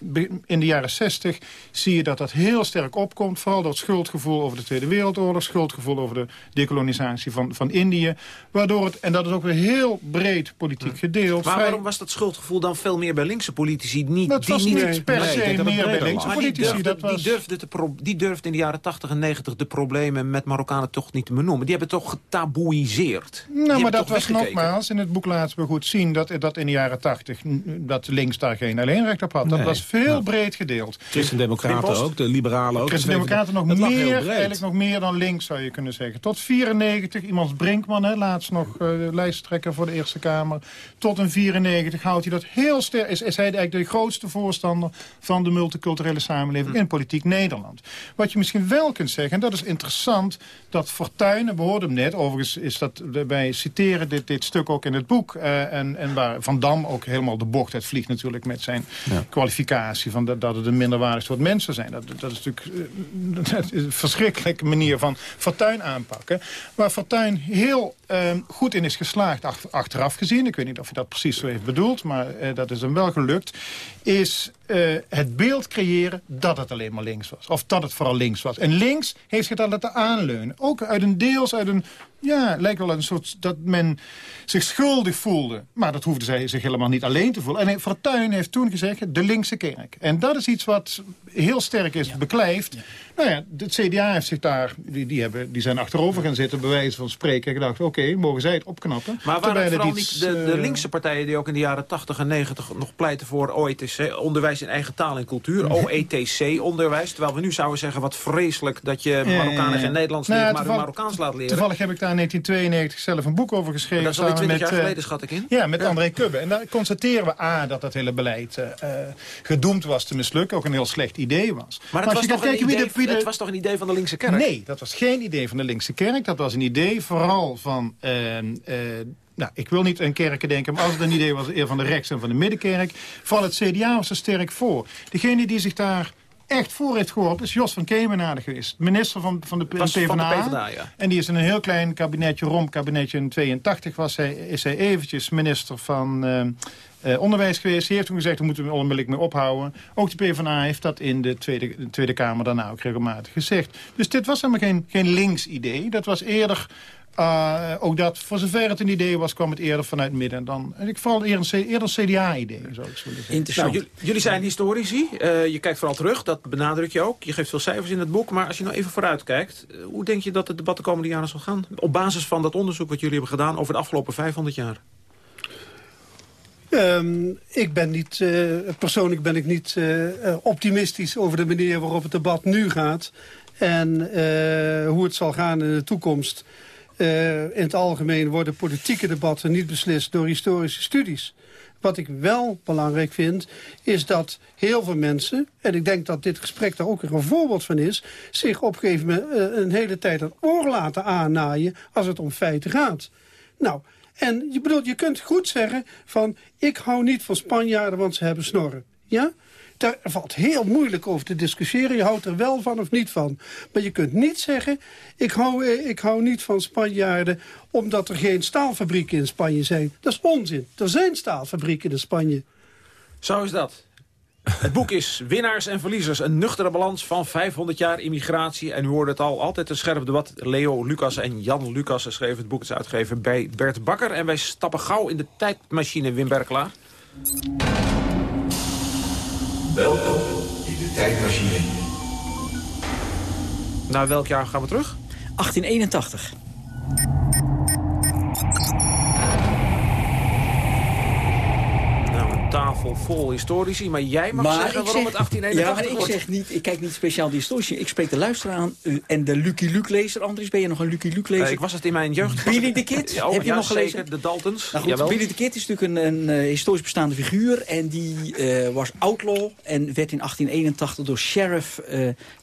in de jaren 60 zie je dat dat heel sterk opkomt. Vooral dat schuldgevoel over de Tweede Wereldoorlog. Schuldgevoel over de dekolonisatie van, van Indië. Waardoor het, en dat is ook weer heel breed politiek gedeeld. Maar waarom was dat schuldgevoel dan veel meer bij linkse politici? Niet, dat was niet per se meer bij linkse politici. Die durfde, dat was... die, durfde te die durfde in de jaren 80 en 90 de problemen met Marokkanen toch niet te benoemen. Die hebben toch getaboeiseerd. Nou, maar dat was nogmaals, in het boek laten we goed zien... dat, dat in de jaren 80 dat links daar geen alleenrecht op had. Dat was veel breed gedeeld. Christen-democraten ook, de liberalen ook. Christen-democraten nog meer, eigenlijk nog meer dan links zou je kunnen zeggen. Tot 94, iemand Brinkman, hè, laatst nog uh, lijsttrekker voor de Eerste Kamer. Tot een 94 houdt hij dat heel sterk. Is, is hij eigenlijk de grootste voorstander van de multiculturele samenleving hm. in politiek Nederland. Wat je misschien wel kunt zeggen, en dat is interessant dat Fortuyn, we hoorden hem net, overigens is dat, wij citeren dit, dit stuk ook in het boek, uh, en, en waar Van Dam ook helemaal de bocht het vliegt natuurlijk met zijn kwalificatie van dat, dat het een minderwaardig soort mensen zijn. Dat, dat is natuurlijk uh, een verschrikkelijke manier van Fortuyn aanpakken. Waar Fortuyn heel uh, goed in is geslaagd, ach, achteraf gezien, ik weet niet of je dat precies zo heeft bedoeld, maar uh, dat is hem wel gelukt, is uh, het beeld creëren dat het alleen maar links was. Of dat het vooral links was. En links heeft zich dat laten aanleunen. Ook uit een deels uit een ja, lijkt wel een soort dat men zich schuldig voelde. Maar dat hoefde zij zich helemaal niet alleen te voelen. En Fortuyn heeft toen gezegd, de linkse kerk. En dat is iets wat heel sterk is beklijft. Nou ja, het CDA heeft zich daar, die, die, hebben, die zijn achterover gaan zitten, bij wijze van spreken. En gedacht, oké, mogen zij het opknappen. Maar waren vooral niet de, de, eh, linkse partijen die ook in de jaren 80 en 90 nog pleiten voor OETC, onderwijs in eigen taal en cultuur, OETC-onderwijs. Terwijl we nu zouden zeggen, wat vreselijk dat je Marokkanen geen Nederlands leert, nou, maar Marokkaans laat leren. Toevallig heb ik daar in 1992 zelf een boek over geschreven. dat is al 20 jaar geleden, schat ik in. Ja, met André Kubbe. En daar constateren we A, dat dat hele beleid uh, gedoemd was te mislukken. Ook een heel slecht idee was. Maar het, was, toch kijken, idee, de, het was toch een idee van de linkse kerk? Nee, dat was geen idee van de linkse kerk. Dat was een idee vooral van... Uh, nou, ik wil niet aan kerken denken, maar als het een idee was eer van de rechts- en van de middenkerk. Vooral het CDA was er sterk voor. Degene die zich daar echt voor heeft geholpen is Jos van Kemenade geweest. Minister van, van de, PvdA. Van de PvdA ja. En die is in een heel klein kabinetje, rom kabinetje in 82 was hij, is hij eventjes minister van... Uh, uh, onderwijs geweest. Die heeft toen gezegd, daar moeten we onmiddellijk mee ophouden. Ook de PvdA heeft dat in de Tweede, de tweede Kamer daarna ook regelmatig gezegd. Dus dit was helemaal geen, geen links idee. Dat was eerder uh, ook dat, voor zover het een idee was, kwam het eerder vanuit midden. Dan, en ik vooral eerder een, eerder CDA-idee, zou ik zeggen. Interessant. Nou, jullie zijn historici. Uh, je kijkt vooral terug, dat benadruk je ook. Je geeft veel cijfers in het boek. Maar als je nou even vooruit kijkt, uh, hoe denk je dat het debat de komende jaren zal gaan? Op basis van dat onderzoek wat jullie hebben gedaan over de afgelopen 500 jaar. Um, ik ben niet, uh, persoonlijk ben ik niet uh, optimistisch over de manier waarop het debat nu gaat. En hoe het zal gaan in de toekomst. In het algemeen worden politieke debatten niet beslist door historische studies. Wat ik wel belangrijk vind, is dat heel veel mensen... en ik denk dat dit gesprek daar ook een voorbeeld van is... zich op een gegeven moment een hele tijd het oor laten aannaaien... als het om feiten gaat. Nou, en je bedoelt, je kunt goed zeggen van... ik hou niet van Spanjaarden, want ze hebben snorren. Ja? Daar valt heel moeilijk over te discussiëren. Je houdt er wel van of niet van. Maar je kunt niet zeggen, ik hou, eh, ik hou niet van Spanjaarden... omdat er geen staalfabrieken in Spanje zijn. Dat is onzin. Er zijn staalfabrieken in Spanje. Zo is dat. Het boek is Winnaars en Verliezers. Een nuchtere balans van 500 jaar immigratie. En u hoorde het al, altijd een scherp debat. Leo Lucas en Jan Lucas schreven het boek. Het is uitgegeven bij Bert Bakker. En wij stappen gauw in de tijdmachine, Wim Berklaar. Welkom in de tijdmachine. Naar welk jaar gaan we terug? 1881. Tafel vol historici, maar jij mag Maar zeggen waarom zeg- het 1881 Ja, ik zeg niet, ik kijk niet speciaal de historici. Ik spreek de luisteraar aan uh, en de Lucky Luke lezer. Andries, ben je nog een Lucky Luke lezer? Eh, ik was het in mijn jeugd. Billy the Kid, Ja, oh, heb je nog gelezen? de Daltons. Nou goed. Billy the Kid is natuurlijk een, een eh, historisch bestaande figuur. En die eh, was outlaw en werd in 1881 door sheriff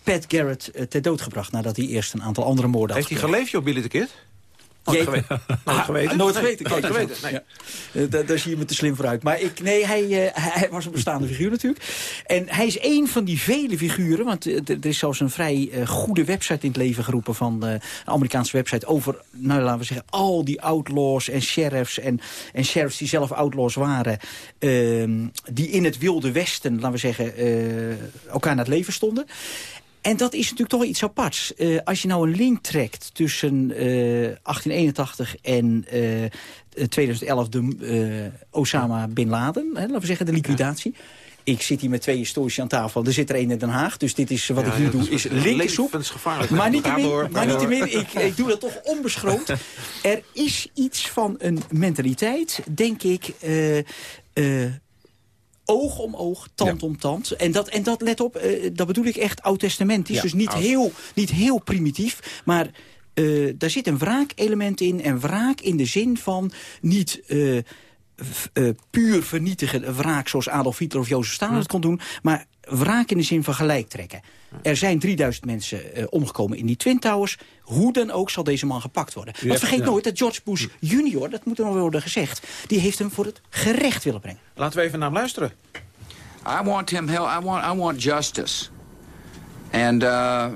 Pat Garrett ter dood gebracht. Nadat hij eerst een aantal andere moorden Heeft had hij geleefd, joh, Billy the Kid? Nooit geweten. Nooit Ah, geweten? Nooit geweten. Nooit geweten, nee. Eh, Daar, daar zie je me te slim voor uit. Maar ik, nee, hij, eh, hij hij was een bestaande figuur natuurlijk. En hij is één van die vele figuren. Want eh, er is zelfs een vrij goede website in het leven geroepen... van een Amerikaanse website over, nou laten we zeggen... al die outlaws en sheriffs en, en sheriffs die zelf outlaws waren... ehm, die in het wilde westen, laten we zeggen, elkaar naar het leven stonden. En dat is natuurlijk toch iets aparts. Eh, als je nou een link trekt tussen eh, 1881 en eh, 2011 de eh, Osama Bin Laden, hè, laten we zeggen de liquidatie. Ik zit hier met twee historici aan tafel. Er zit er één in Den Haag. Dus dit is wat Ja, ik hier ja, doe, is linkersoep. levensgevaarlijk. Maar niet Ga door, maar door. niettemin, ik, ik doe dat toch onbeschroomd. Er is iets van een mentaliteit, denk ik... oog om oog, tand om tand. En dat, en dat let op, eh, dat bedoel ik echt oud-testamentisch. Ja, dus niet oud. heel, niet heel primitief, maar... eh, daar zit een wraakelement in. En wraak in de zin van niet eh, puur vernietigen wraak zoals Adolf Hitler of Jozef Stalin het kon doen. Maar wraak in de zin van gelijk trekken. Er zijn 3000 mensen eh, omgekomen in die Twin Towers. Hoe dan ook zal deze man gepakt worden. Want vergeet ja. nooit dat George Bush junior, dat moet er nog wel worden gezegd... die heeft hem voor het gerecht willen brengen. Laten we even naar hem luisteren. I want him held. I want. I want justice. And uh,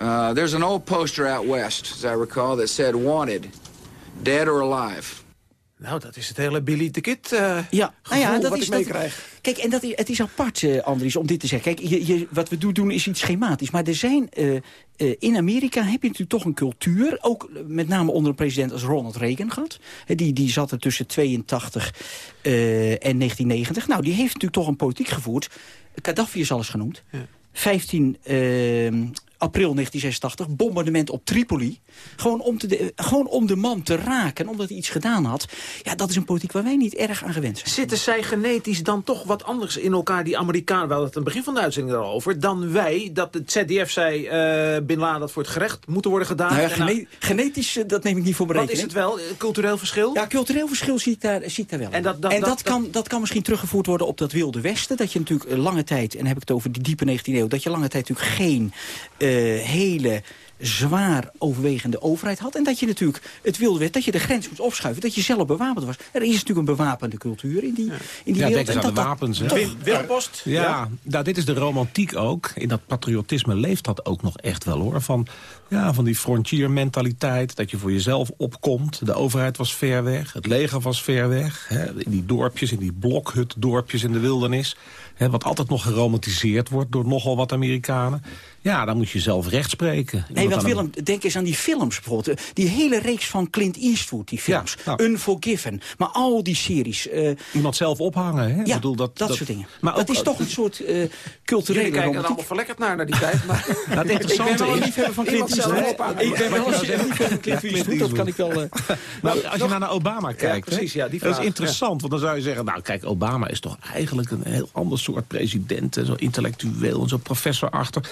uh, there's an old poster out west, as I recall, that said "Wanted, dead or alive." Nou, dat is het hele Billy the Kid eh Ja, nou ja, gevoel dat wat is ik meekrijg. Kijk, en dat is, het is apart, eh, Andries, om dit te zeggen. Kijk, je, je, wat we doen, is iets schematisch. Maar er zijn, eh, in Amerika heb je natuurlijk toch een cultuur... ook met name onder een president als Ronald Reagan gehad. Die, die zat er tussen 82 eh, en 1990. Nou, die heeft natuurlijk toch een politiek gevoerd. Gaddafi is alles genoemd. 15 eh, april 1986, bombardement op Tripoli. Gewoon om, te de, gewoon om de man te raken, omdat hij iets gedaan had. Ja, dat is een politiek waar wij niet erg aan gewend zijn. Zitten zij genetisch dan toch wat anders in elkaar, die Amerikanen? We hadden het aan het begin van de uitzending erover. Dan wij, dat het ZDF zei, eh Bin Laden dat voor het gerecht moeten worden gedaan. Nou ja, En gene- genetisch, eh, dat neem ik niet voor wat berekening. is het wel? Eh, Cultureel verschil? Ja, cultureel verschil zie ik daar, zie ik daar wel. En dat- dat- en dat, dat- kan, dat kan misschien teruggevoerd worden op dat wilde westen. Dat je natuurlijk lange tijd, en dan heb ik het over de diepe 19e eeuw... dat je lange tijd natuurlijk geen hele zwaar overwegende overheid had. En dat je natuurlijk het wilde westen, dat je de grens moest opschuiven. Dat je zelf bewapend was. Er is natuurlijk een bewapende cultuur in die, in die Ja, wereld. denk eens En aan de dat wapens, hè? toch- Wim, Willem Post? Ja, Nou, dit is de romantiek ook. In dat patriotisme leeft dat ook nog echt wel, hoor. Van, ja, van die frontiermentaliteit, dat je voor jezelf opkomt. De overheid was ver weg, het leger was ver weg. Hè, in die dorpjes, in die blokhutdorpjes in de wildernis. Hè, wat altijd nog geromantiseerd wordt door nogal wat Amerikanen. Ja, dan moet je zelf recht spreken. Nee, een- Willem, denk eens aan die films bijvoorbeeld. Eh, Die hele reeks van Clint Eastwood, die films. nou. Unforgiven. Maar al die series. eh, Iemand zelf ophangen, hè? Ik ja, bedoel, dat, soort dingen. Maar dat ook- is toch een soort eh culturele Jullie kijken er allemaal verlekkerd naar, naar die tijd. Maar Nou, het Ik ben interessante wel een is... liefhebber van Clint Eastwood. ophangen. Ik ben wel een nou liefhebber van Clint Eastwood. Dat kan ik wel... eh, Maar als je nou naar Obama kijkt, hè, precies, ja, die dat is interessant. Want dan zou je zeggen, nou kijk, Obama is toch eigenlijk een heel ander soort president. Zo intellectueel en zo professor achter.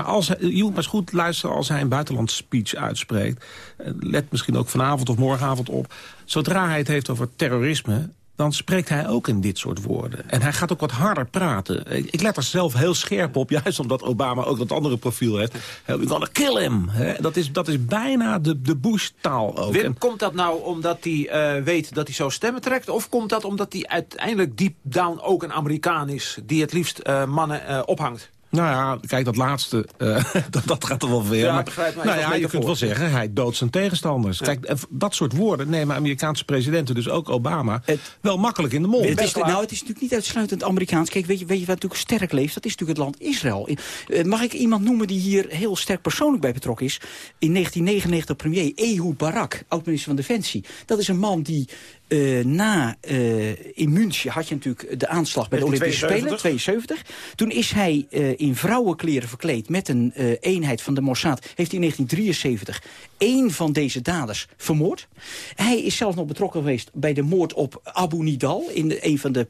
Maar als hij, je moet maar eens goed luisteren als hij een buitenlandse speech uitspreekt. Eh, Let misschien ook vanavond of morgenavond op. Zodra hij het heeft over terrorisme, dan spreekt hij ook in dit soort woorden. En hij gaat ook wat harder praten. Ik let er zelf heel scherp op, juist omdat Obama ook dat andere profiel heeft. We gonna kill him. Dat is, dat is bijna de, de Bush-taal ook. Wim, komt dat nou omdat hij uh, weet dat hij zo stemmen trekt? Of komt dat omdat hij uiteindelijk deep down ook een Amerikaan is... die het liefst uh, mannen uh, ophangt? Nou ja, kijk, dat laatste, uh, dat, dat, gaat er wel weer. Ja, begrijp nou ja, je kunt wel zeggen, hij doodt zijn tegenstanders. Ja. Kijk, dat soort woorden nemen Amerikaanse presidenten, dus ook Obama, het, wel makkelijk in de mond. Het is, nou, het is natuurlijk niet uitsluitend Amerikaans. Kijk, weet je, weet je wat natuurlijk sterk leeft? Dat is natuurlijk het land Israël. Uh, mag ik iemand noemen die hier heel sterk persoonlijk bij betrokken is? In 1999 premier Ehud Barak, oud-minister van Defensie. Dat is een man die uh, na uh, in München had je natuurlijk de aanslag bij de Olympische Spelen, 72. Toen is hij uh, in vrouwenkleren verkleed met een eenheid van de Mossad. Heeft hij in 1973 één van deze daders vermoord. Hij is zelf nog betrokken geweest bij de moord op Abu Nidal... in de, een van de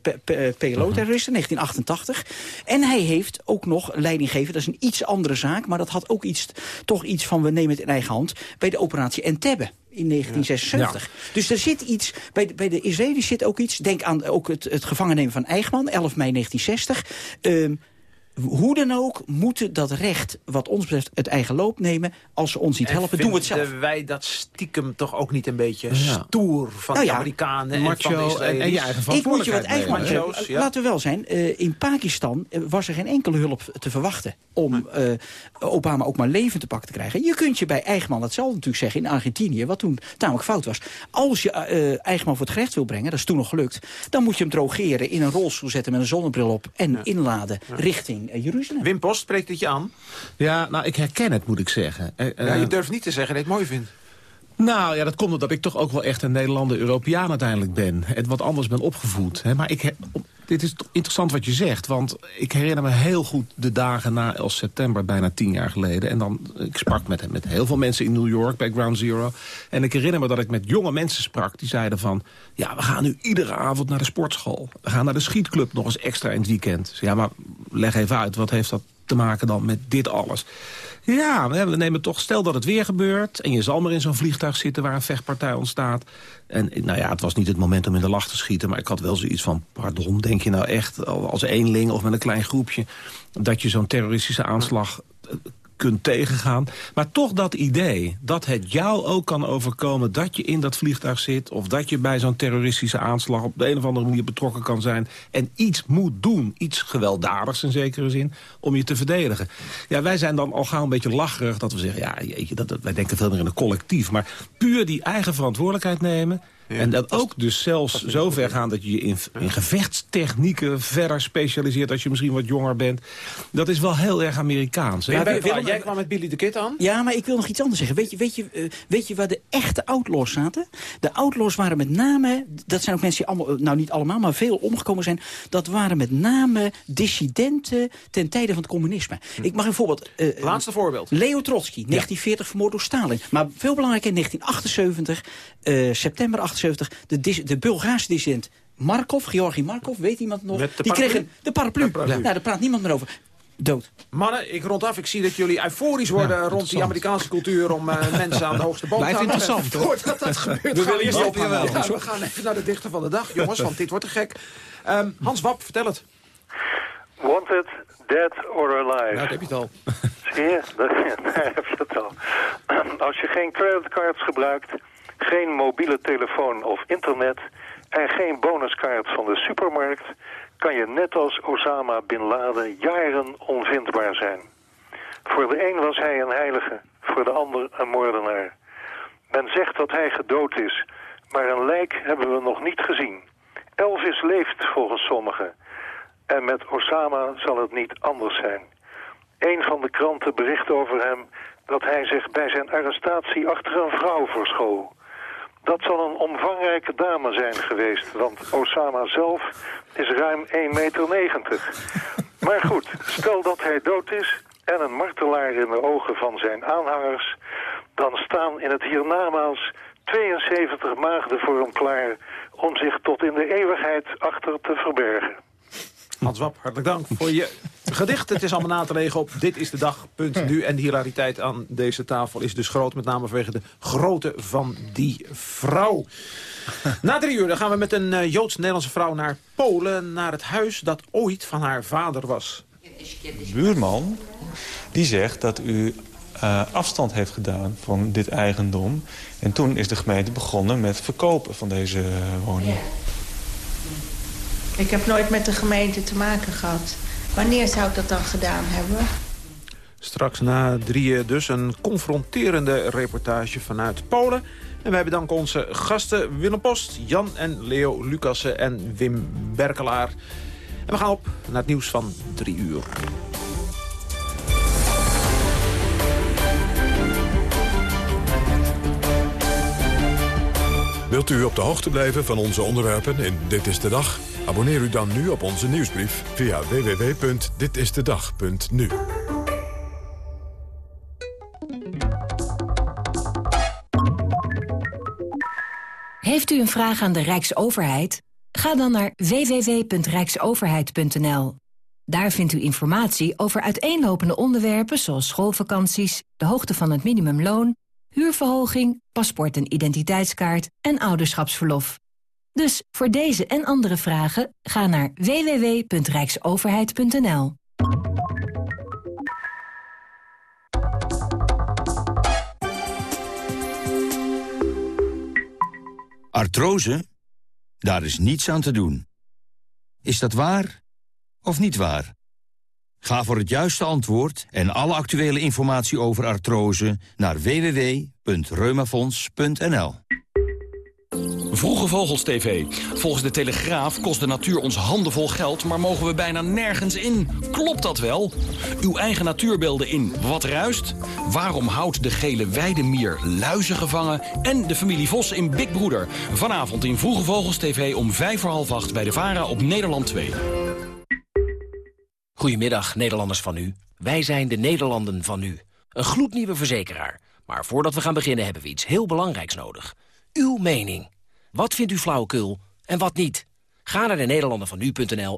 PLO-terroristen, 1988. En hij heeft ook nog leiding gegeven, dat is een iets andere zaak... maar dat had ook iets, toch iets van we nemen het in eigen hand... bij de operatie Entebbe in 1976. Ja. Dus er zit iets, bij de, bij de Israëli's zit ook iets... denk aan ook het, het gevangen nemen van Eichmann, 11 mei 1960... Um, hoe dan ook moeten dat recht, wat ons betreft, het eigen loop nemen. Als ze ons niet helpen, doen we het zelf. wij dat stiekem toch ook niet een beetje ja. stoer van nou ja, de Amerikanen macho, en van de En, je eigen Ik moet je wat eigen macho's, ja. Laten we wel zijn, uh, in Pakistan was er geen enkele hulp te verwachten... om uh, Obama ook maar levend te pak te krijgen. Je kunt je bij Eichmann hetzelfde natuurlijk zeggen in Argentinië... wat toen tamelijk fout was. Als je uh, Eichmann voor het gerecht wil brengen, dat is toen nog gelukt... dan moet je hem drogeren, in een rolstoel zetten met een zonnebril op... en inladen richting Jeruzalem. Wim Post, spreekt dit je aan? Ja, nou, ik herken het, moet ik zeggen. Uh, ja, je durft niet te zeggen dat je het mooi vindt. Nou ja, dat komt omdat ik toch ook wel echt een Nederlander Europeaan uiteindelijk ben. En wat anders ben opgevoed. Hè. Maar ik, dit is interessant wat je zegt. Want ik herinner me heel goed de dagen na 11 september, bijna tien jaar geleden. En dan, ik sprak met, met heel veel mensen in New York bij Ground Zero. En ik herinner me dat ik met jonge mensen sprak. Die zeiden van, ja, we gaan nu iedere avond naar de sportschool. We gaan naar de schietclub nog eens extra in het weekend. Ja, maar leg even uit, wat heeft dat te maken dan met dit alles? Ja, we nemen toch, stel dat het weer gebeurt... en je zal maar in zo'n vliegtuig zitten waar een vechtpartij ontstaat. En nou ja, het was niet het moment om in de lach te schieten... maar ik had wel zoiets van, pardon, denk je nou echt als eenling of met een klein groepje... dat je zo'n terroristische aanslag kunt tegengaan. Maar toch dat idee dat het jou ook kan overkomen... dat je in dat vliegtuig zit... of dat je bij zo'n terroristische aanslag... op de een of andere manier betrokken kan zijn... en iets moet doen, iets gewelddadigs in zekere zin... om je te verdedigen. Ja, wij zijn dan al gauw een beetje lacherig dat we zeggen... ja, jeetje, dat, wij denken veel meer in een collectief. Maar puur die eigen verantwoordelijkheid nemen en dat ook dus zelfs zo ver gaan dat je je in, in gevechtstechnieken verder specialiseert als je misschien wat jonger bent. Dat is wel heel erg Amerikaans. Ja, wij, Willem, jij kwam met Billy de Kid aan? Ja, maar ik wil nog iets anders zeggen. Weet je, weet je, uh, weet je waar de echte outlaws zaten? De outlaws waren met name, dat zijn ook mensen die allemaal, nou niet allemaal, maar veel omgekomen zijn. Dat waren met name dissidenten ten tijde van het communisme. Hm. Ik mag een voorbeeld. Uh, Laatste voorbeeld. Leo Trotsky, 1940 ja. vermoord door Stalin. Maar veel belangrijker, in 1978, uh, september 78 de, de Bulgaarse dissident Markov, Georgi Markov, weet iemand nog? die kregen de paraplu. De paraplu. Nou, daar praat niemand meer over. Dood. Mannen, ik rond af. Ik zie dat jullie euforisch worden ja, rond die Amerikaanse cultuur... om uh, mensen aan de hoogste boom te Blijft interessant. Voordat dat gebeurt, we, willen eerst we, wel. Ja, we gaan even naar de dichter van de dag, jongens, want dit wordt te gek. Um, Hans Wap, vertel het. Wanted, dead or alive. Nou, heb je het al. Zie je? Daar heb je het al. Als je geen creditcards gebruikt geen mobiele telefoon of internet en geen bonuskaart van de supermarkt... kan je net als Osama Bin Laden jaren onvindbaar zijn. Voor de een was hij een heilige, voor de ander een moordenaar. Men zegt dat hij gedood is, maar een lijk hebben we nog niet gezien. Elvis leeft volgens sommigen. En met Osama zal het niet anders zijn. Een van de kranten bericht over hem dat hij zich bij zijn arrestatie achter een vrouw verschool. Dat zal een omvangrijke dame zijn geweest, want Osama zelf is ruim 1,90 meter. Maar goed, stel dat hij dood is en een martelaar in de ogen van zijn aanhangers... dan staan in het hiernamaals 72 maagden voor hem klaar... om zich tot in de eeuwigheid achter te verbergen. Hans Wap, hartelijk dank voor je gedicht. Het is allemaal na te legen op Dit is de Dag. Punt nu. En de hilariteit aan deze tafel is dus groot. Met name vanwege de grootte van die vrouw. Na drie uur dan gaan we met een uh, Joods-Nederlandse vrouw naar Polen. Naar het huis dat ooit van haar vader was. De buurman die zegt dat u uh, afstand heeft gedaan van dit eigendom. En toen is de gemeente begonnen met verkopen van deze uh, woning. Ik heb nooit met de gemeente te maken gehad. Wanneer zou ik dat dan gedaan hebben? Straks na drieën dus een confronterende reportage vanuit Polen. En wij bedanken onze gasten Willem Post, Jan en Leo Lucassen en Wim Berkelaar. En we gaan op naar het nieuws van drie uur. Wilt u op de hoogte blijven van onze onderwerpen in Dit is de Dag? Abonneer u dan nu op onze nieuwsbrief via www.ditistedag.nu. Heeft u een vraag aan de Rijksoverheid? Ga dan naar www.rijksoverheid.nl. Daar vindt u informatie over uiteenlopende onderwerpen zoals schoolvakanties, de hoogte van het minimumloon, huurverhoging, paspoort en identiteitskaart en ouderschapsverlof. Dus voor deze en andere vragen ga naar www.rijksoverheid.nl. Artrose? Daar is niets aan te doen. Is dat waar of niet waar? Ga voor het juiste antwoord en alle actuele informatie over artrose naar www.reumafonds.nl. Vroege Vogels TV. Volgens de Telegraaf kost de natuur ons handenvol geld... maar mogen we bijna nergens in. Klopt dat wel? Uw eigen natuurbeelden in Wat Ruist? Waarom houdt de gele weidemier luizen gevangen? En de familie Vos in Big Broeder. Vanavond in Vroege Vogels TV om vijf voor half acht... bij de VARA op Nederland 2. Goedemiddag, Nederlanders van u. Wij zijn de Nederlanden van u. Een gloednieuwe verzekeraar. Maar voordat we gaan beginnen hebben we iets heel belangrijks nodig. Uw mening. Wat vindt u flauwekul en wat niet? Ga naar de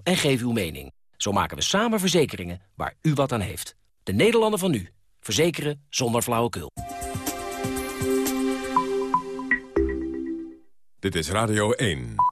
en geef uw mening. Zo maken we samen verzekeringen waar u wat aan heeft. De Nederlanden van u. Verzekeren zonder flauwekul. Dit is Radio 1.